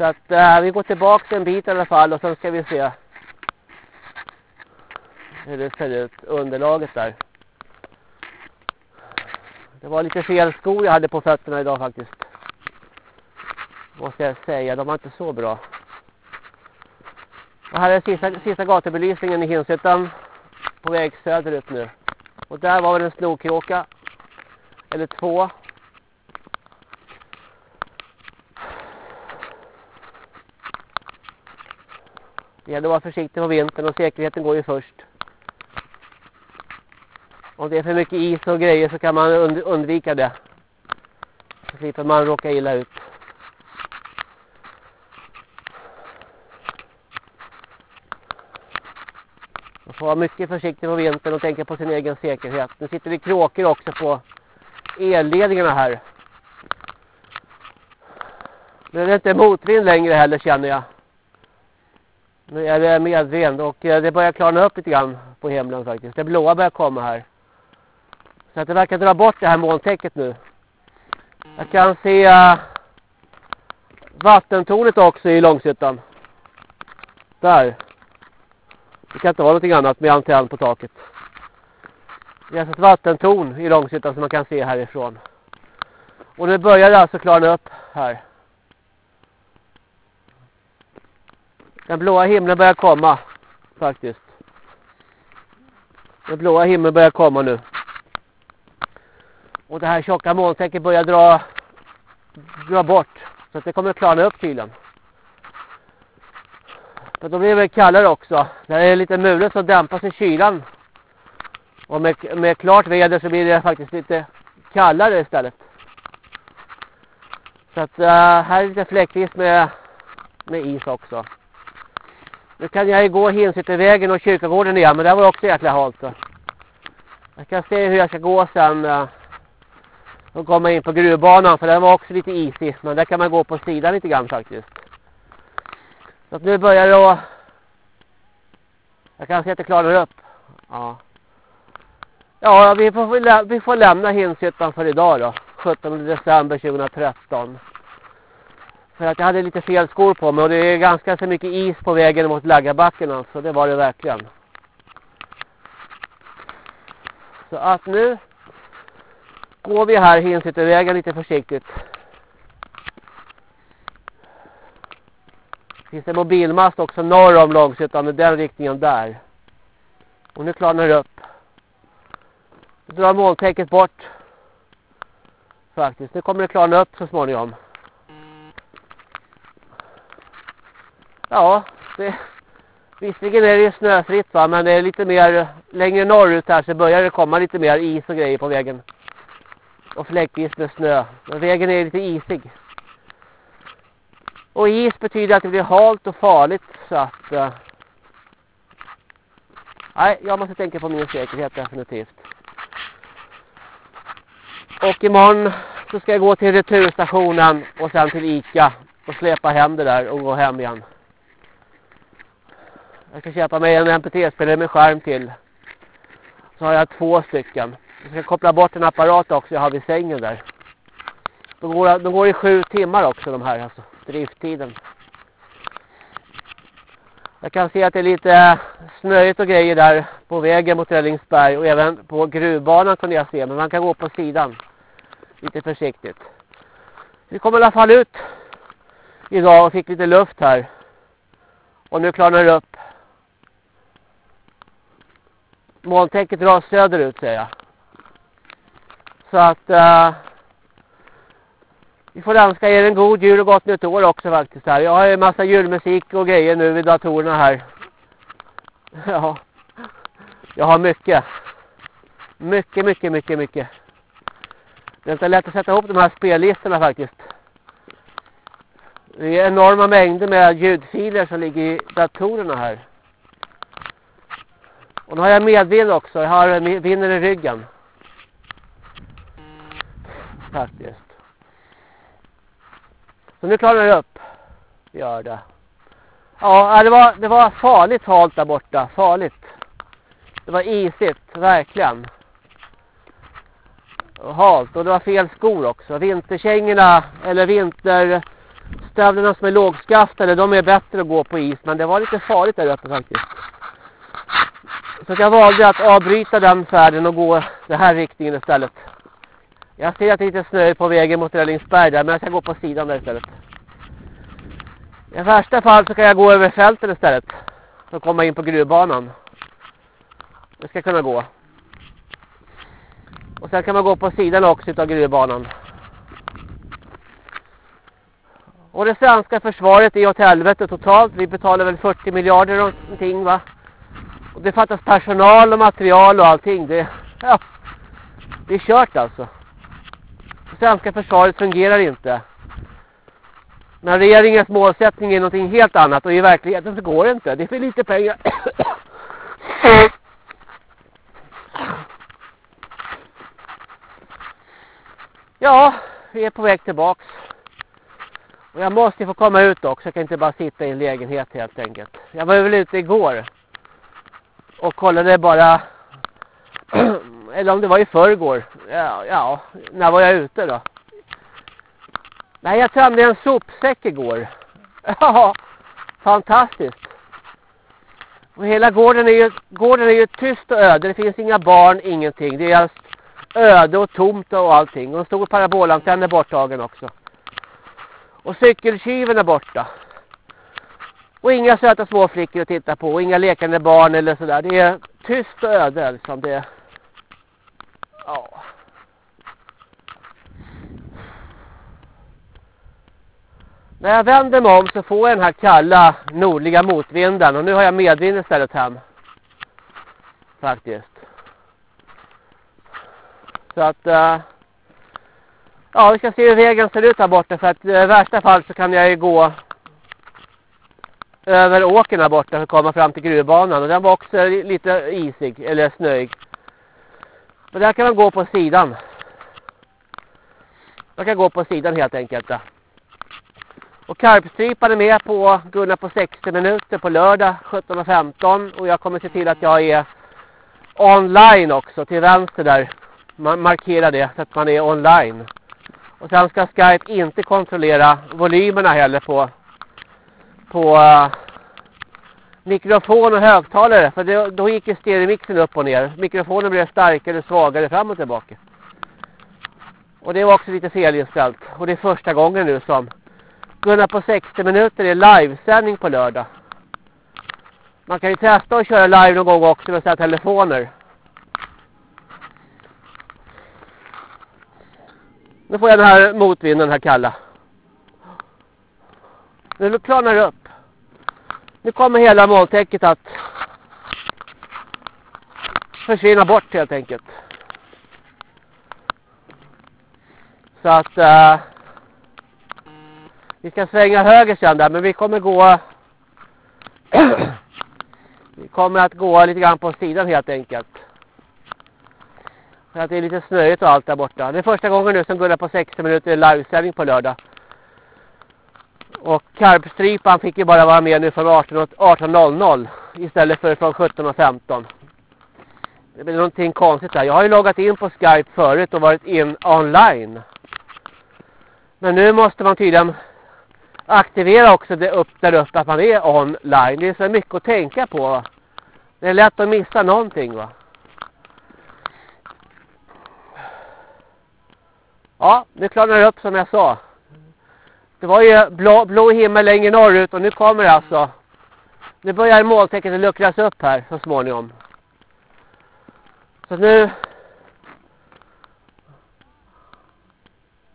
Så att äh, vi går tillbaka en bit i alla fall och sen ska vi se hur det ser ut, underlaget där. Det var lite fel skor jag hade på fötterna idag faktiskt. Måste jag säga, de var inte så bra. Och här är sista, sista gatubelysningen i Hinshyttan på väg söderut nu. Och där var det en snokråka. Eller två. Det gäller att vara försiktig på vintern och säkerheten går ju först. Om det är för mycket is och grejer så kan man und undvika det. Så slipper man råka illa ut. Man får vara mycket försiktig på vintern och tänka på sin egen säkerhet. Nu sitter vi kråkor också på elledningarna här. Nu är det inte motvind längre heller känner jag. Nu är det medvind och eh, det börjar klarna upp lite grann på himlen faktiskt. Det blåa börjar komma här. Så att det verkar dra bort det här molntäcket nu. Jag kan se eh, vattentornet också i Långshyttan. Där. Det kan inte vara någonting annat med antenn på taket. Det är alltså ett vattentorn i Långshyttan som man kan se härifrån. Och nu börjar det alltså klarna upp här. Den blåa himlen börjar komma faktiskt. Den blåa himlen börjar komma nu. Och det här tjocka molntäcket börjar dra, dra bort. Så att det kommer att klarna upp kylen. För då blir det kallare också. När det är lite mulet så dämpas sig kylan. Och med, med klart väder så blir det faktiskt lite kallare istället. Så att uh, här är lite fläckvis med, med is också. Nu kan jag ju gå Hinsyttervägen och kyrkogården igen. Men det var också jäkla halt. Så. Jag kan se hur jag ska gå sen. Uh, och komma in på gruvbanan. För den var också lite isig. Men där kan man gå på sidan lite grann faktiskt. Så att nu börjar det att... Jag kan se att det klarar upp. Ja. Ja, vi får, vi får lämna Hinshyttan för idag då. 17 december 2013. För att jag hade lite fel skor på mig och det är ganska så mycket is på vägen mot Laggabacken alltså. Det var det verkligen. Så att nu går vi här Hinsyttervägen lite försiktigt. finns en mobilmast också norr om Långshyttan i den riktningen där. Och nu klarnar det upp. Nu drar molntäcket bort. Faktiskt. Nu kommer det klarna upp så småningom. Ja, det, visserligen är det snöfritt va, men det är lite mer längre norrut här så börjar det komma lite mer is och grejer på vägen. Och fläckvis med snö. Men vägen är lite isig. Och is betyder att det blir halt och farligt så att... Uh, nej, jag måste tänka på min säkerhet definitivt. Och imorgon så ska jag gå till returstationen och sen till Ica och släpa hem det där och gå hem igen. Jag ska köpa mig en MP3-spelare med skärm till. Så har jag två stycken. Jag ska koppla bort en apparat också jag har vid sängen där. De går, de går i sju timmar också de här alltså drifttiden. Jag kan se att det är lite snöigt och grejer där på vägen mot Rällingsberg och även på gruvbanan kunde jag se men man kan gå på sidan lite försiktigt. Vi kom i alla fall ut idag och fick lite luft här. Och nu klarnar det upp. Molntäcket drar söderut säger jag. Så att uh, vi får önska er en god jul och gott nytt år också faktiskt här. Jag har ju en massa julmusik och grejer nu vid datorerna här. (laughs) Ja. Jag har mycket. Mycket, mycket, mycket, mycket. Det är inte lätt att sätta ihop de här spellistorna faktiskt. Det är enorma mängder med ljudfiler som ligger i datorerna här. Och nu har jag medvind också. Jag har vinden i ryggen. Faktiskt. Så nu klarar det upp. Gör det. Ja, äh, det var, det var farligt halt där borta. Farligt. Det var isigt, verkligen. Och halt. Och det var fel skor också. Vinterkängorna, eller vinterstövlarna som är lågskaftade, de är bättre att gå på is. Men det var lite farligt där uppe faktiskt. Så jag valde att avbryta den färden och gå den här riktningen istället. Jag ser att det är lite snö på vägen mot Rällingsberg där, men jag ska gå på sidan där istället. I värsta fall så kan jag gå över fälten istället. Och komma in på gruvbanan. Det ska kunna gå. Och sen kan man gå på sidan också av gruvbanan. Och det svenska försvaret är åt helvete totalt. Vi betalar väl 40 miljarder någonting va. Och det fattas personal och material och allting. Det, Ja, det är kört alltså. Det Svenska försvaret fungerar inte. Men regeringens målsättning är någonting helt annat och i verkligheten så går det inte. Det är för lite pengar. Ja, vi är på väg tillbaks. Och jag måste få komma ut också. Jag kan inte bara sitta i en lägenhet helt enkelt. Jag var väl ute igår. Och kollade bara. (clears throat) eller om det var i förrgår. Ja, ja, när var jag ute då? Nej, jag tömde en sopsäck igår. (laughs) Ja, fantastiskt. Och hela gården är ju, gården är ju tyst och öde. Det finns inga barn, ingenting. Det är alltså öde och tomt och allting. Och en stor parabolantenn är borttagen också. Och cykelkiven är borta. Och inga söta små flickor att titta på. Och inga lekande barn eller sådär. Det är tyst och öde liksom. Det Ja. När jag vänder mig om så får jag den här kalla nordliga motvinden. Och nu har jag medvind istället hem. Faktiskt. Så att... Uh, ja, vi ska se hur vägen ser ut här borta. För att i värsta fall så kan jag ju gå över åken här borta för att komma fram till gruvbanan. Och den var också lite isig, eller snöig. Men där kan man gå på sidan. Man kan gå på sidan helt enkelt. Och karpstrypan är med på Gunnar på 60 minuter på lördag 17.15. Och jag kommer se till att jag är online också till vänster där. Man markerar det så att man är online. Och sen ska Skype inte kontrollera volymerna heller på, på uh, mikrofon och högtalare. För det, då gick ju stereomixen upp och ner. Mikrofonen blev starkare och svagare fram och tillbaka. Och det var också lite felinställt. Och det är första gången nu som Gunnar på 60 minuter är livesändning på lördag. Man kan ju testa att köra live någon gång också med sina telefoner. Nu får jag den här motvinden här kalla. Nu klarnar det upp. Nu kommer hela molntäcket att försvinna bort helt enkelt. Så att uh, vi ska svänga höger sen där men vi kommer gå (clears throat) vi kommer att gå lite grann på sidan helt enkelt. För att det är lite snöigt och allt där borta. Det är första gången nu som går på 60 minuter i livesändning på lördag. Och karpstrypan fick ju bara vara med nu från 18.00 istället för från 17.15. Det blir någonting konstigt där. Jag har ju loggat in på Skype förut och varit in online. Men nu måste man tydligen aktivera också det upp där uppe att man är online. Det är så mycket att tänka på. Det är lätt att missa någonting va. Ja, nu klarnar det upp som jag sa. Det var ju blå, blå himmel längre norrut och nu kommer det alltså. Nu börjar måltecknet luckras upp här så småningom. Så nu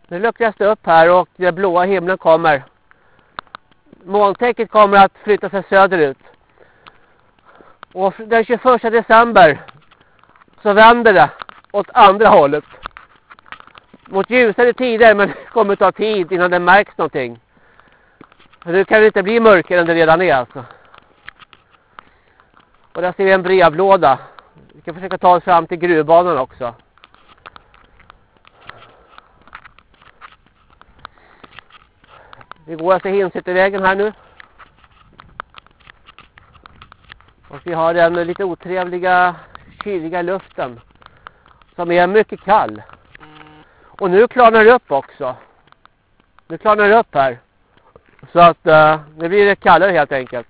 Nu luckras det upp här och den blåa himlen kommer. Molntäcket kommer att flytta sig söderut. Och den 21 december så vänder det åt andra hållet mot ljusare tider men (laughs) det kommer ta tid innan det märks någonting. Men nu kan det inte bli mörkare än det redan är alltså. Och där ser vi en brevlåda. Vi kan försöka ta oss fram till gruvbanan också. Vi går alltså Hinsättervägen här nu. Och vi har den lite otrevliga kyliga luften. Som är mycket kall. Och nu klarnar det upp också. Nu klarnar det upp här. Så att eh, nu blir det kallare helt enkelt.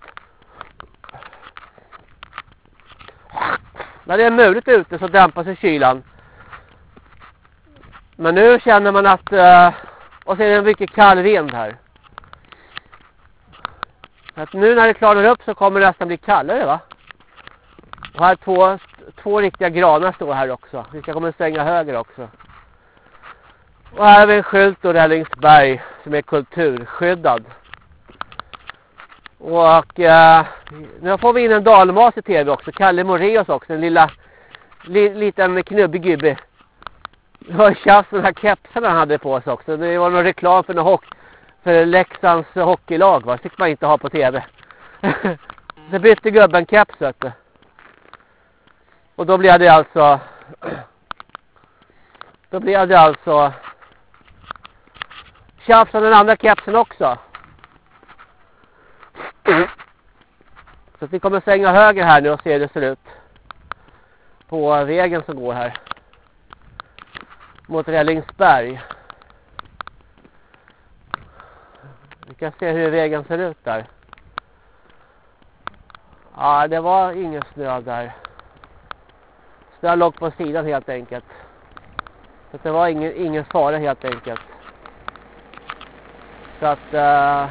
När det är muligt ute så dämpar sig kylan. Men nu känner man att... Eh, och så är det en mycket kall vind här. Så att nu när det klarnar upp så kommer det nästan bli kallare va? Och här två, två riktiga granar står här också. Vi ska komma och svänga höger också. Och här har vi en skylt då där längs berg som är kulturskyddad. Och eh, nu får vi in en dalmas i tv också. Kalle Moreus också. Den lilla liten knubbig gubbe. Det var tjafs den här kepsen han hade på sig också. Det var någon reklam för, någon hock för Leksands hockeylag va. Det fick man inte ha på tv. (laughs) Så bytte gubben keps vet du. Och då blev det alltså (clears throat) då blev det alltså tjafs om den andra kepsen också. Så att vi kommer svänga höger här nu och se hur det ser ut. På vägen som går här. Mot Rällingsberg. Vi kan se hur vägen ser ut där. Ja, det var ingen snö där. Snö låg på sidan helt enkelt. Så det var ingen, ingen fara helt enkelt. Så att... Uh,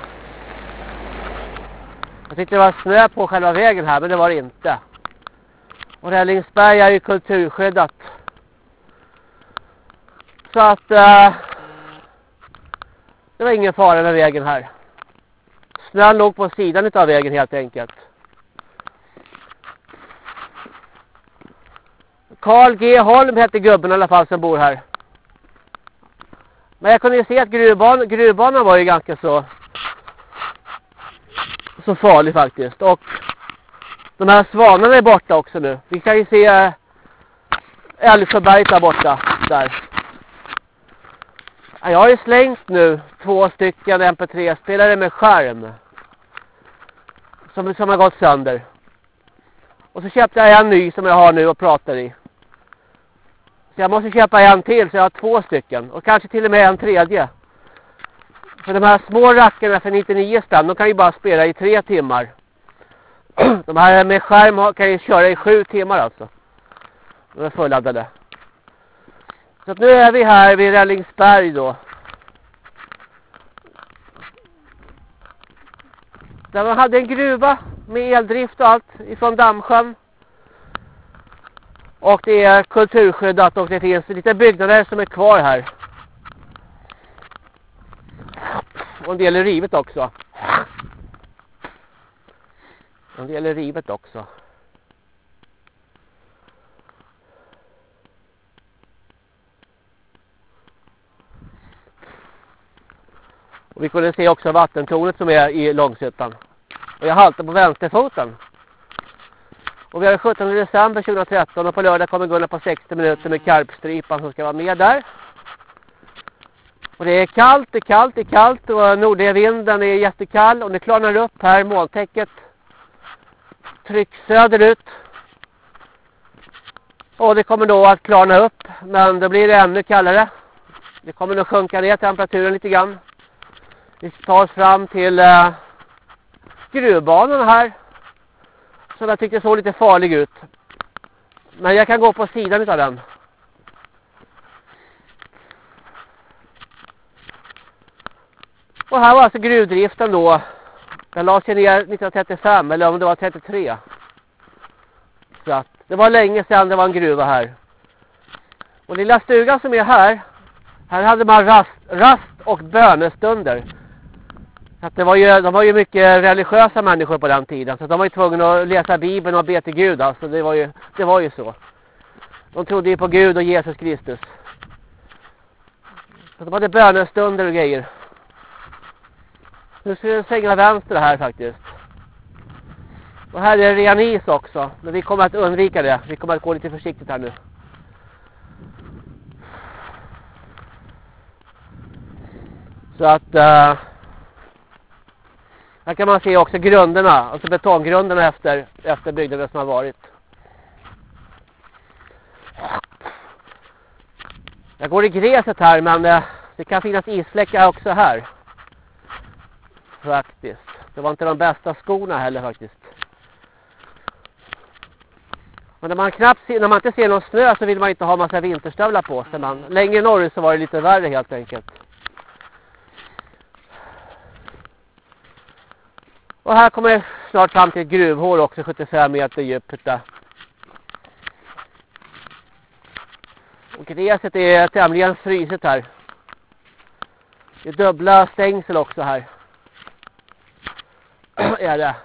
jag tyckte det var snö på själva vägen här, men det var det inte. Och Rällingsberg är ju kulturskyddat. Så att... Uh, det var ingen fara med vägen här. Snön låg på sidan av vägen helt enkelt. Karl G. Holm hette gubben i alla fall som bor här. Men jag kunde ju se att gruvban gruvbanan var ju ganska så så farlig faktiskt. Och de här svanarna är borta också nu. Vi kan ju se eh, Älvsjöberget där borta. Där. Jag har ju slängt nu två stycken MP3-spelare med skärm. Som, som har gått sönder. Och så köpte jag en ny som jag har nu och pratar i. Så jag måste köpa en till så jag har två stycken. Och kanske till och med en tredje. För de här små rackarna för 99 spänn, de kan ju bara spela i tre timmar. (clears throat) De här med skärm kan ju köra i sju timmar alltså. De är fulladdade. Så nu är vi här vid Rällingsberg då. Där man hade en gruva med eldrift och allt ifrån Dammsjön. Och det är kulturskyddat och det finns lite byggnader som är kvar här. Och en del är rivet också. En del är rivet också. Och vi kunde se också vattentornet som är i Långshyttan. Och jag haltar på vänsterfoten. Och vi har den 17 december 2013 och på lördag kommer Gunnar på 60 minuter med karpstripan som ska vara med där. Och det är kallt, det är kallt, det är kallt och nordliga vinden är jättekall och det klarnar upp här, molntäcket trycks söderut. Och det kommer då att klarna upp men då blir det ännu kallare. Det kommer nog sjunka ner temperaturen lite grann. Vi tar oss fram till eh, gruvbanan här. Som jag tyckte såg lite farlig ut. Men jag kan gå på sidan av den. Och här var alltså gruvdriften då. Den la sig ner 1935 eller om det var 33. Så att det var länge sedan det var en gruva här. Och lilla stugan som är här. Här hade man rast, rast och bönestunder. Så att det var ju, de var ju mycket religiösa människor på den tiden. Så de var ju tvungna att läsa Bibeln och be till Gud. Alltså det var ju, det var ju så. De trodde ju på Gud och Jesus Kristus. Så de hade bönestunder och grejer. Nu ska vi svänga vänster här faktiskt. Och här är det ren is också. Men vi kommer att undvika det. Vi kommer att gå lite försiktigt här nu. Så att... Uh, här kan man se också grunderna. Alltså betonggrunderna efter, efter byggnaden som har varit. Jag går i gräset här men eh, det kan finnas isfläckar också här. Faktiskt. Det var inte de bästa skorna heller faktiskt. Men när man knappt ser, när man inte ser någon snö så vill man inte ha massa vinterstövlar på sig. Men längre norrut så var det lite värre helt enkelt. Och här kommer jag snart fram till ett gruvhål också 75 meter djupt där. Och gräset är tämligen fryset här. Det är dubbla stängsel också här. (clears throat) är det.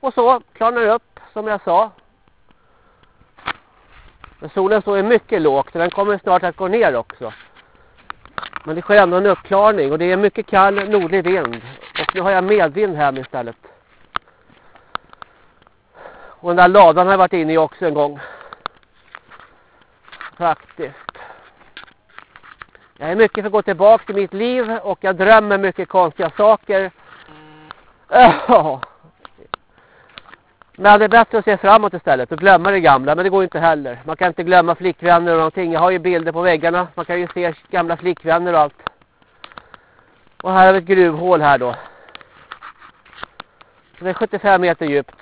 Och så klarnar det upp som jag sa. Men solen står ju mycket lågt och den kommer snart att gå ner också. Men det sker ändå en uppklarning och det är mycket kall nordlig vind. Och nu har jag medvind hem istället. Och den där ladan har jag varit inne i också en gång. Faktiskt. Jag är mycket för att gå tillbaka till mitt liv och jag drömmer mycket konstiga saker. Men det är bättre att se framåt istället och glömma det gamla. Men det går inte heller. Man kan inte glömma flickvänner och någonting. Jag har ju bilder på väggarna. Man kan ju se gamla flickvänner och allt. Och här har vi ett gruvhål här då. Det är 75 meter djupt.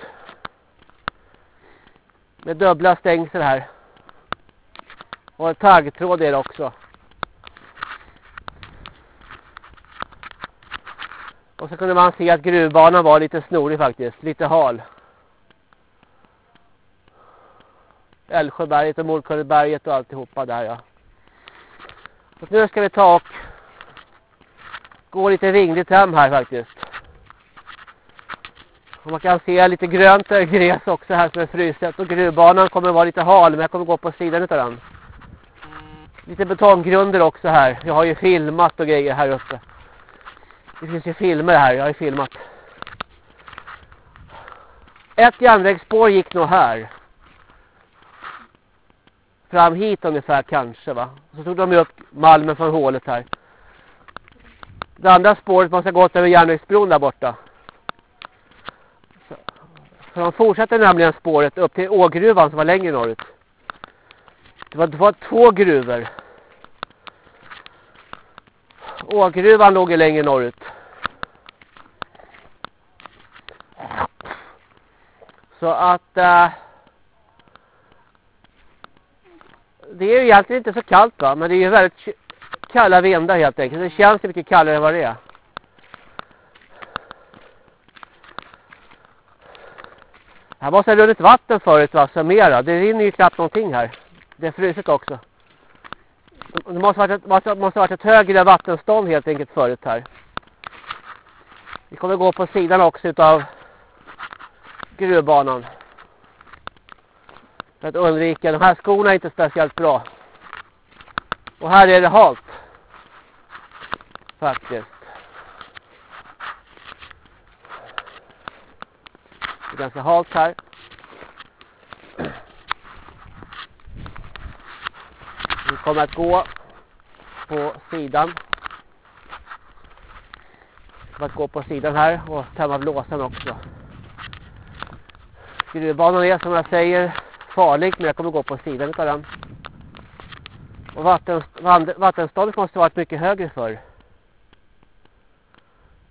Med dubbla stängsel här. Och en taggtråd är det också. Och så kunde man se att gruvbanan var lite snorig faktiskt. Lite hal. Älvsjöberget och Målkurreberget och alltihopa där ja. Så nu ska vi ta och gå lite vingligt hem här faktiskt. Och man kan se lite grönt gräs också här som är fryset. Och gruvbanan kommer vara lite hal men jag kommer gå på sidan utav den. Lite betonggrunder också här. Jag har ju filmat och grejer här uppe. Det finns ju filmer här, jag har ju filmat. Ett järnvägsspår gick nog här. Fram hit ungefär kanske va. Så tog de upp malmen från hålet här. Det andra spåret måste ha gått över järnvägsbron där borta. Så. För de fortsätter nämligen spåret upp till Ågruvan som var längre norrut. Det var, det var två gruvor. Ågruvan låg ju längre norrut. Så att äh, det är ju egentligen inte så kallt va, men det är ju väldigt kalla vindar helt enkelt. Det känns ju mycket kallare än vad det är. Här måste ha runnit vatten förut va, så mera. Det rinner ju knappt någonting här. Det är fruset också. Det måste ha varit ett, måste, måste varit ett högre vattenstånd helt enkelt förut här. Vi kommer gå på sidan också utav gruvbanan. För att undvika, de här skorna är inte speciellt bra. Och här är det halt. Faktiskt. Det är ganska halt här. Vi kommer att gå på sidan. Vi kommer att gå på sidan här och tömma blåsan också. Gruvbanan är som jag säger farligt men jag kommer gå på sidan av den. Och vatten, vattenståndet måste varit mycket högre för.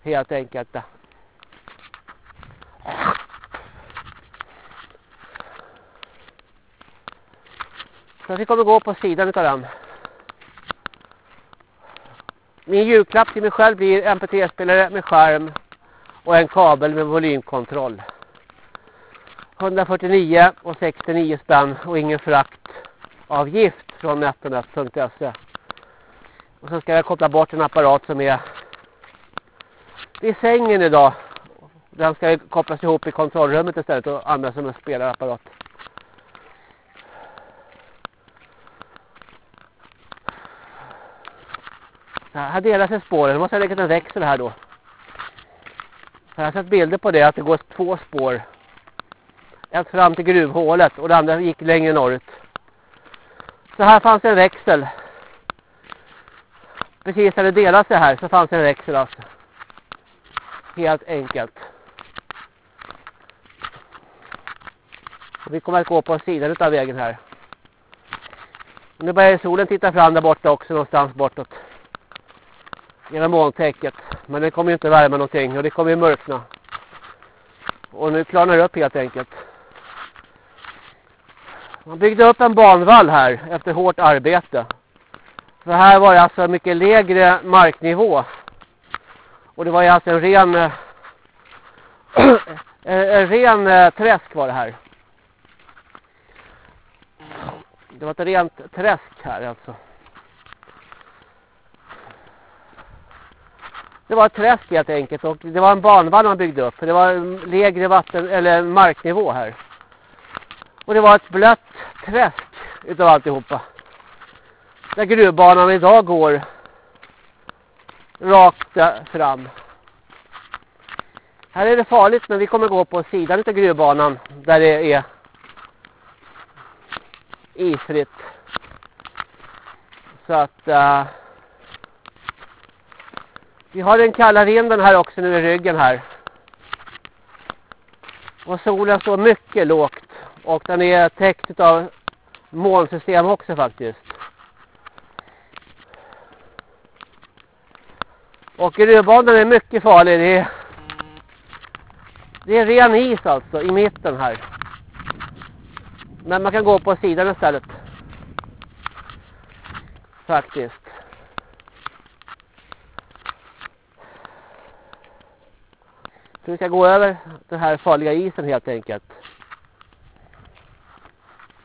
Helt enkelt. Så vi kommer gå på sidan av den. Min julklapp till mig själv blir MP3-spelare med skärm och en kabel med volymkontroll. 149 och 69 spänn och ingen fraktavgift från netonet.se. Och sen ska jag koppla bort en apparat som är vid sängen idag. Den ska kopplas ihop i kontrollrummet istället och användas som en spelarapparat. Så här delar sig spåren. Då måste jag lägga en växel här då. jag har sett bilder på det att det går två spår ett fram till gruvhålet och det andra gick längre norrut. Så här fanns en växel. Precis när det delade sig här så fanns en växel alltså. Helt enkelt. Och vi kommer att gå på sidan av vägen här. Nu börjar solen titta fram där borta också någonstans bortåt. Genom molntäcket. Men det kommer ju inte värma någonting och det kommer ju mörkna. Och nu klarnar det upp helt enkelt. Man byggde upp en banvall här efter hårt arbete. För här var det alltså mycket lägre marknivå. Och det var ju alltså en ren (clears throat) en ren eh, träsk var det här. Det var ett rent träsk här alltså. Det var ett träsk helt enkelt och det var en banvall man byggde upp. För det var lägre vatten eller marknivå här. Och det var ett blött träsk utav alltihopa. Där gruvbanan idag går rakt fram. Här är det farligt men vi kommer gå på sidan av gruvbanan där det är isfritt. Så att uh, vi har den kalla vinden här också nu i ryggen här. Och solen står mycket lågt. Och den är täckt av molnsystem också faktiskt. Och rödbanan är mycket farlig. Det är, det är ren is alltså i mitten här. Men man kan gå på sidan istället. Faktiskt. Så vi ska gå över den här farliga isen helt enkelt.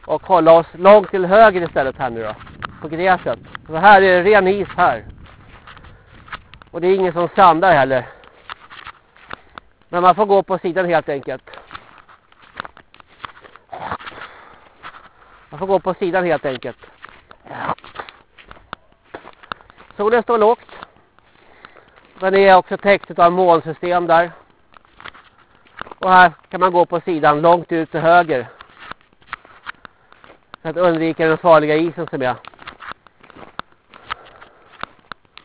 Och hålla oss långt till höger istället här nu då. På gräset. Så här är det ren is här. Och det är ingen som sandar heller. Men man får gå på sidan helt enkelt. Man får gå på sidan helt enkelt. Solen står lågt. Den är också täckt av molnsystem där. Och här kan man gå på sidan långt ut till höger. För att undvika den farliga isen som är.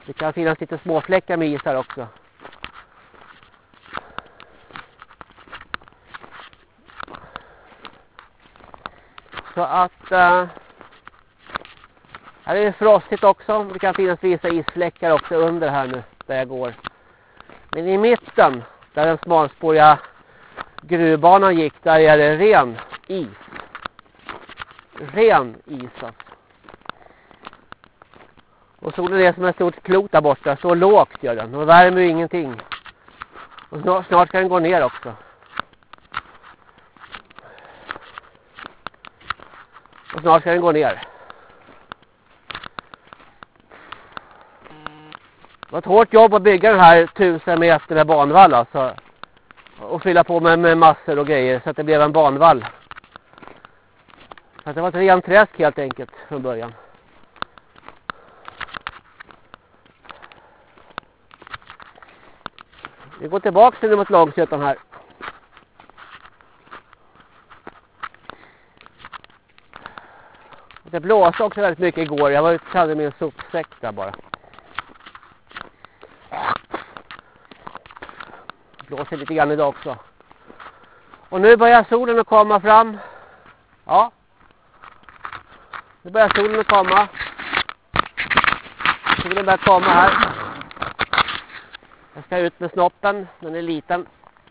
Det kan finnas lite småfläckar med is här också. Så att Äh, här är det frostigt också. Det kan finnas vissa isfläckar också under här nu där jag går. Men i mitten där den smalspåriga gruvbanan gick där är det ren is. Ren is alltså. Och solen är som ett stort klot där borta. Så lågt gör den. Och värmer ju ingenting. Och snart, snart ska den gå ner också. Och snart ska den gå ner. Det var ett hårt jobb att bygga den här tusen meter med banvall alltså. Och fylla på med, med massor och grejer så att det blev en banvall. Så det var ett rent träsk helt enkelt från början. Vi går tillbaka till mot Långsötan här. Det blåste också väldigt mycket igår. Jag var ute och hade min sopsäck där bara. Det blåser lite grann idag också. Och nu börjar solen att komma fram. Ja. Nu börjar solen att komma. Solen börjar komma här. Jag ska ut med snoppen. Den är liten.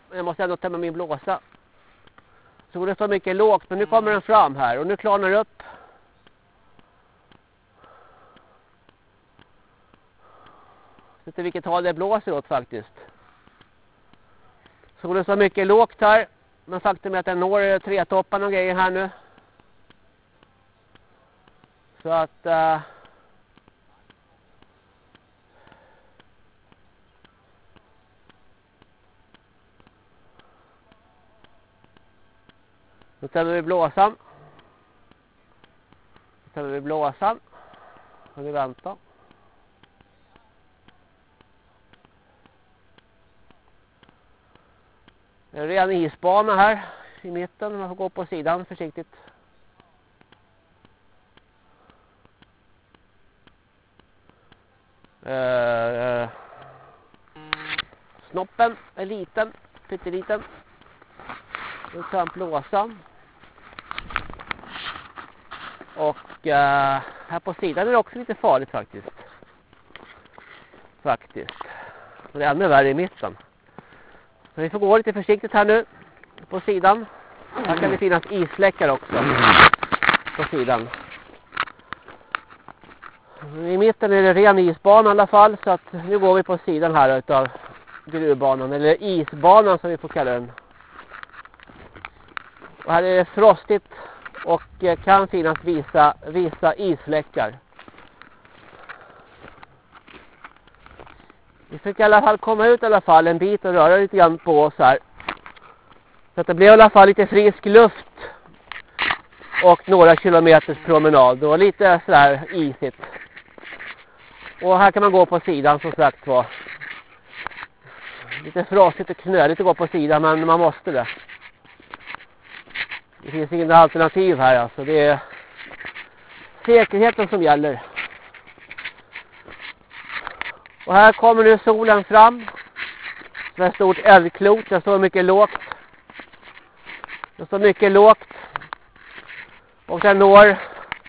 Men jag måste ändå tömma min blåsa. Solen står mycket lågt. Men nu kommer den fram här. Och nu klarnar det upp. vet inte vilket håll det blåser åt faktiskt. Solen står mycket lågt här. Men faktum är att den når tre toppar och grejer här nu. Så att... Eh, uh, Nu tänder vi blåsan. Nu tänder vi blåsan. Och vi väntar. En ren isbana här i mitten. Man får gå på sidan försiktigt. Eh, eh, snoppen är liten, pytteliten. Nu tar han blåsan. Och eh, här på sidan är det också lite farligt faktiskt. Faktiskt. Och det är ännu värre i mitten. Så vi får gå lite försiktigt här nu på sidan. Här kan det finnas isfläckar också på sidan. I mitten är det ren isbana i alla fall så att nu går vi på sidan här utav gruvbanan eller isbanan som vi får kalla den. Och här är det frostigt och eh, kan finnas vissa, vissa isfläckar. Vi fick i alla fall komma ut i alla fall en bit och röra lite grann på oss här. Så att det blev i alla fall lite frisk luft Och några kilometers promenad. Och lite sådär isigt. Och här kan man gå på sidan som sagt var. Lite frasigt och knöligt att gå på sidan men man måste det. Det finns inga alternativ här alltså. Det är säkerheten som gäller. Och här kommer nu solen fram. Det är ett stort eldklot. Jag står mycket lågt. Jag står mycket lågt. Och den når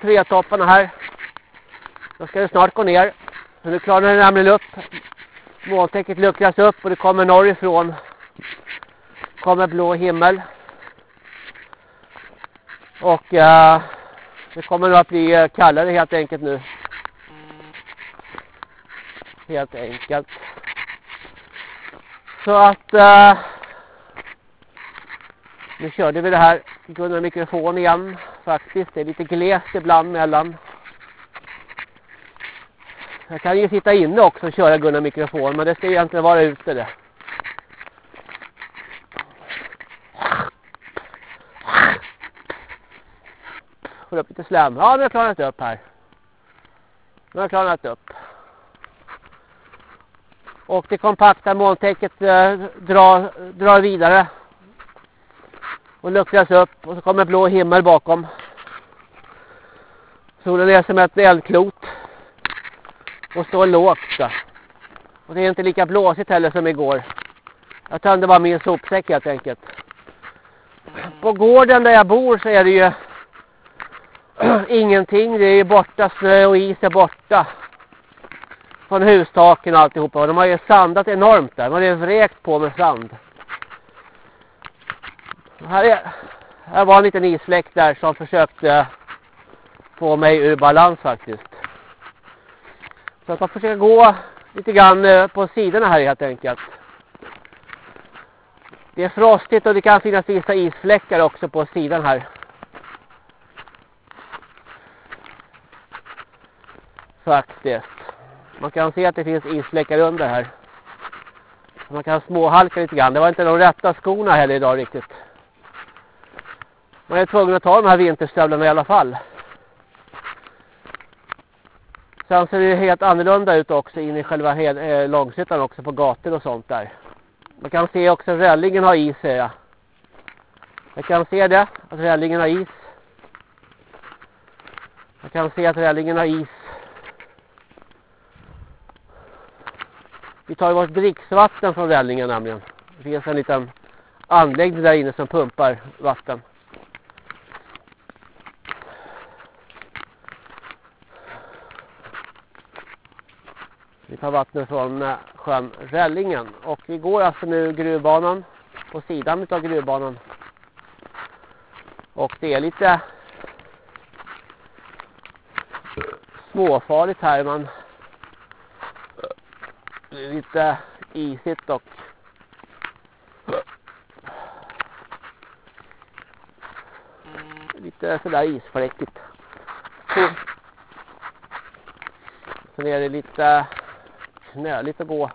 tretopparna här. Då ska det snart gå ner. Men nu klarnar det nämligen upp. Måltäcket luckras upp och det kommer norrifrån. kommer blå himmel. Och uh, det kommer nog att bli eh, kallare helt enkelt nu. Helt enkelt. Så att uh, nu körde vi det här Gunnar mikrofon igen faktiskt. Det är lite glest ibland mellan. Jag kan ju sitta inne också och köra Gunnar mikrofon men det ska ju egentligen vara ute det. Får upp lite slem. Ja, nu har jag klarnat upp här. Nu har jag klarnat upp. Och det kompakta molntäcket eh, drar, drar vidare. Och luckras upp. Och så kommer blå himmel bakom. Solen är som ett eldklot. Och står lågt. Och det är inte lika blåsigt heller som igår. Jag tömde bara min sopsäck helt enkelt. På gården där jag bor så är det ju (clears throat) ingenting. Det är ju borta, snö och is är borta. Från hustaken och alltihopa. Och de har ju sandat enormt där. Man har ju vräkt på med sand. Här, är, här var en liten isfläck där som försökte få mig ur balans faktiskt. Så att man försöker gå lite grann eh, på sidorna här helt enkelt. Det är frostigt och det kan finnas vissa isfläckar också på sidan här. Faktiskt. Man kan se att det finns isfläckar under här. Man kan småhalka lite grann. Det var inte de rätta skorna heller idag riktigt. Man är tvungen att ta de här vinterstövlarna i alla fall. Sen ser det helt annorlunda ut också in i själva eh, långsyttan också på gator och sånt där. Man kan se också att rällingen har is säger jag. Jag kan se det, att rällingen har is. Jag kan se att rällingen har is. Vi tar vårt dricksvatten från rällingen nämligen. Det finns en liten anläggning där inne som pumpar vatten. Vi tar vattnet från eh, sjön Rällingen. Och vi går alltså nu gruvbanan på sidan av gruvbanan. Och det är lite småfarligt här. Man lite isigt och lite sådär isfläckigt. Sen är det lite knöligt att gå.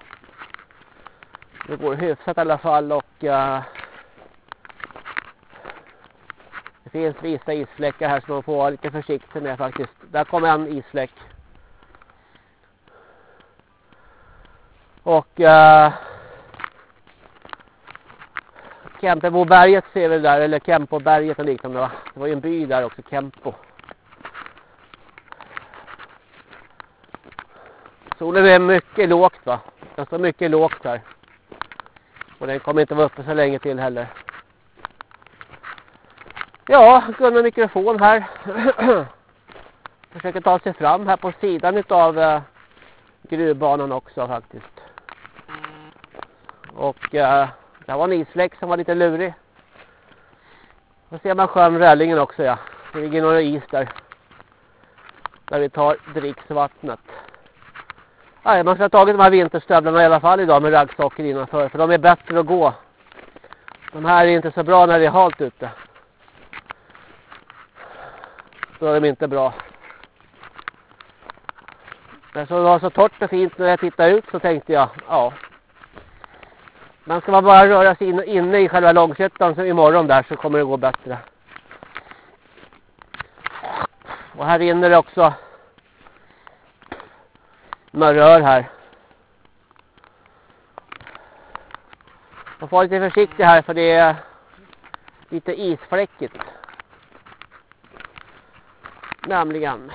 Det går hyfsat i alla fall och uh, det finns vissa isfläckar här som man får vara lite försiktig med faktiskt. Där kommer en isfläck. Och eh, uh, Kempeboberget ser vi där, eller Kempoberget och liknande va? Det var ju en by där också, Kempo. Solen är mycket lågt va. Den står mycket lågt här. Och den kommer inte vara uppe så länge till heller. Ja, Gunnar mikrofon här. (clears throat) Försöker ta sig fram här på sidan av eh, gruvbanan också faktiskt. Och eh, uh, det var en isfläck som var lite lurig. Då ser man sjön Rällingen också ja. Det ligger några is där. Där vi tar dricksvattnet. Nej, man ska ha tagit de här vinterstövlarna i alla fall idag med raggsocker innanför. För de är bättre att gå. De här är inte så bra när det är halt ute. Då är de inte bra. Men så det var så torrt och fint när jag tittade ut så tänkte jag, ja. Men ska man bara röra sig in, inne i själva långsättan så imorgon där så kommer det gå bättre. Och här inne är det också några rör här. Man får vara lite försiktig här för det är lite isfläckigt. Nämligen.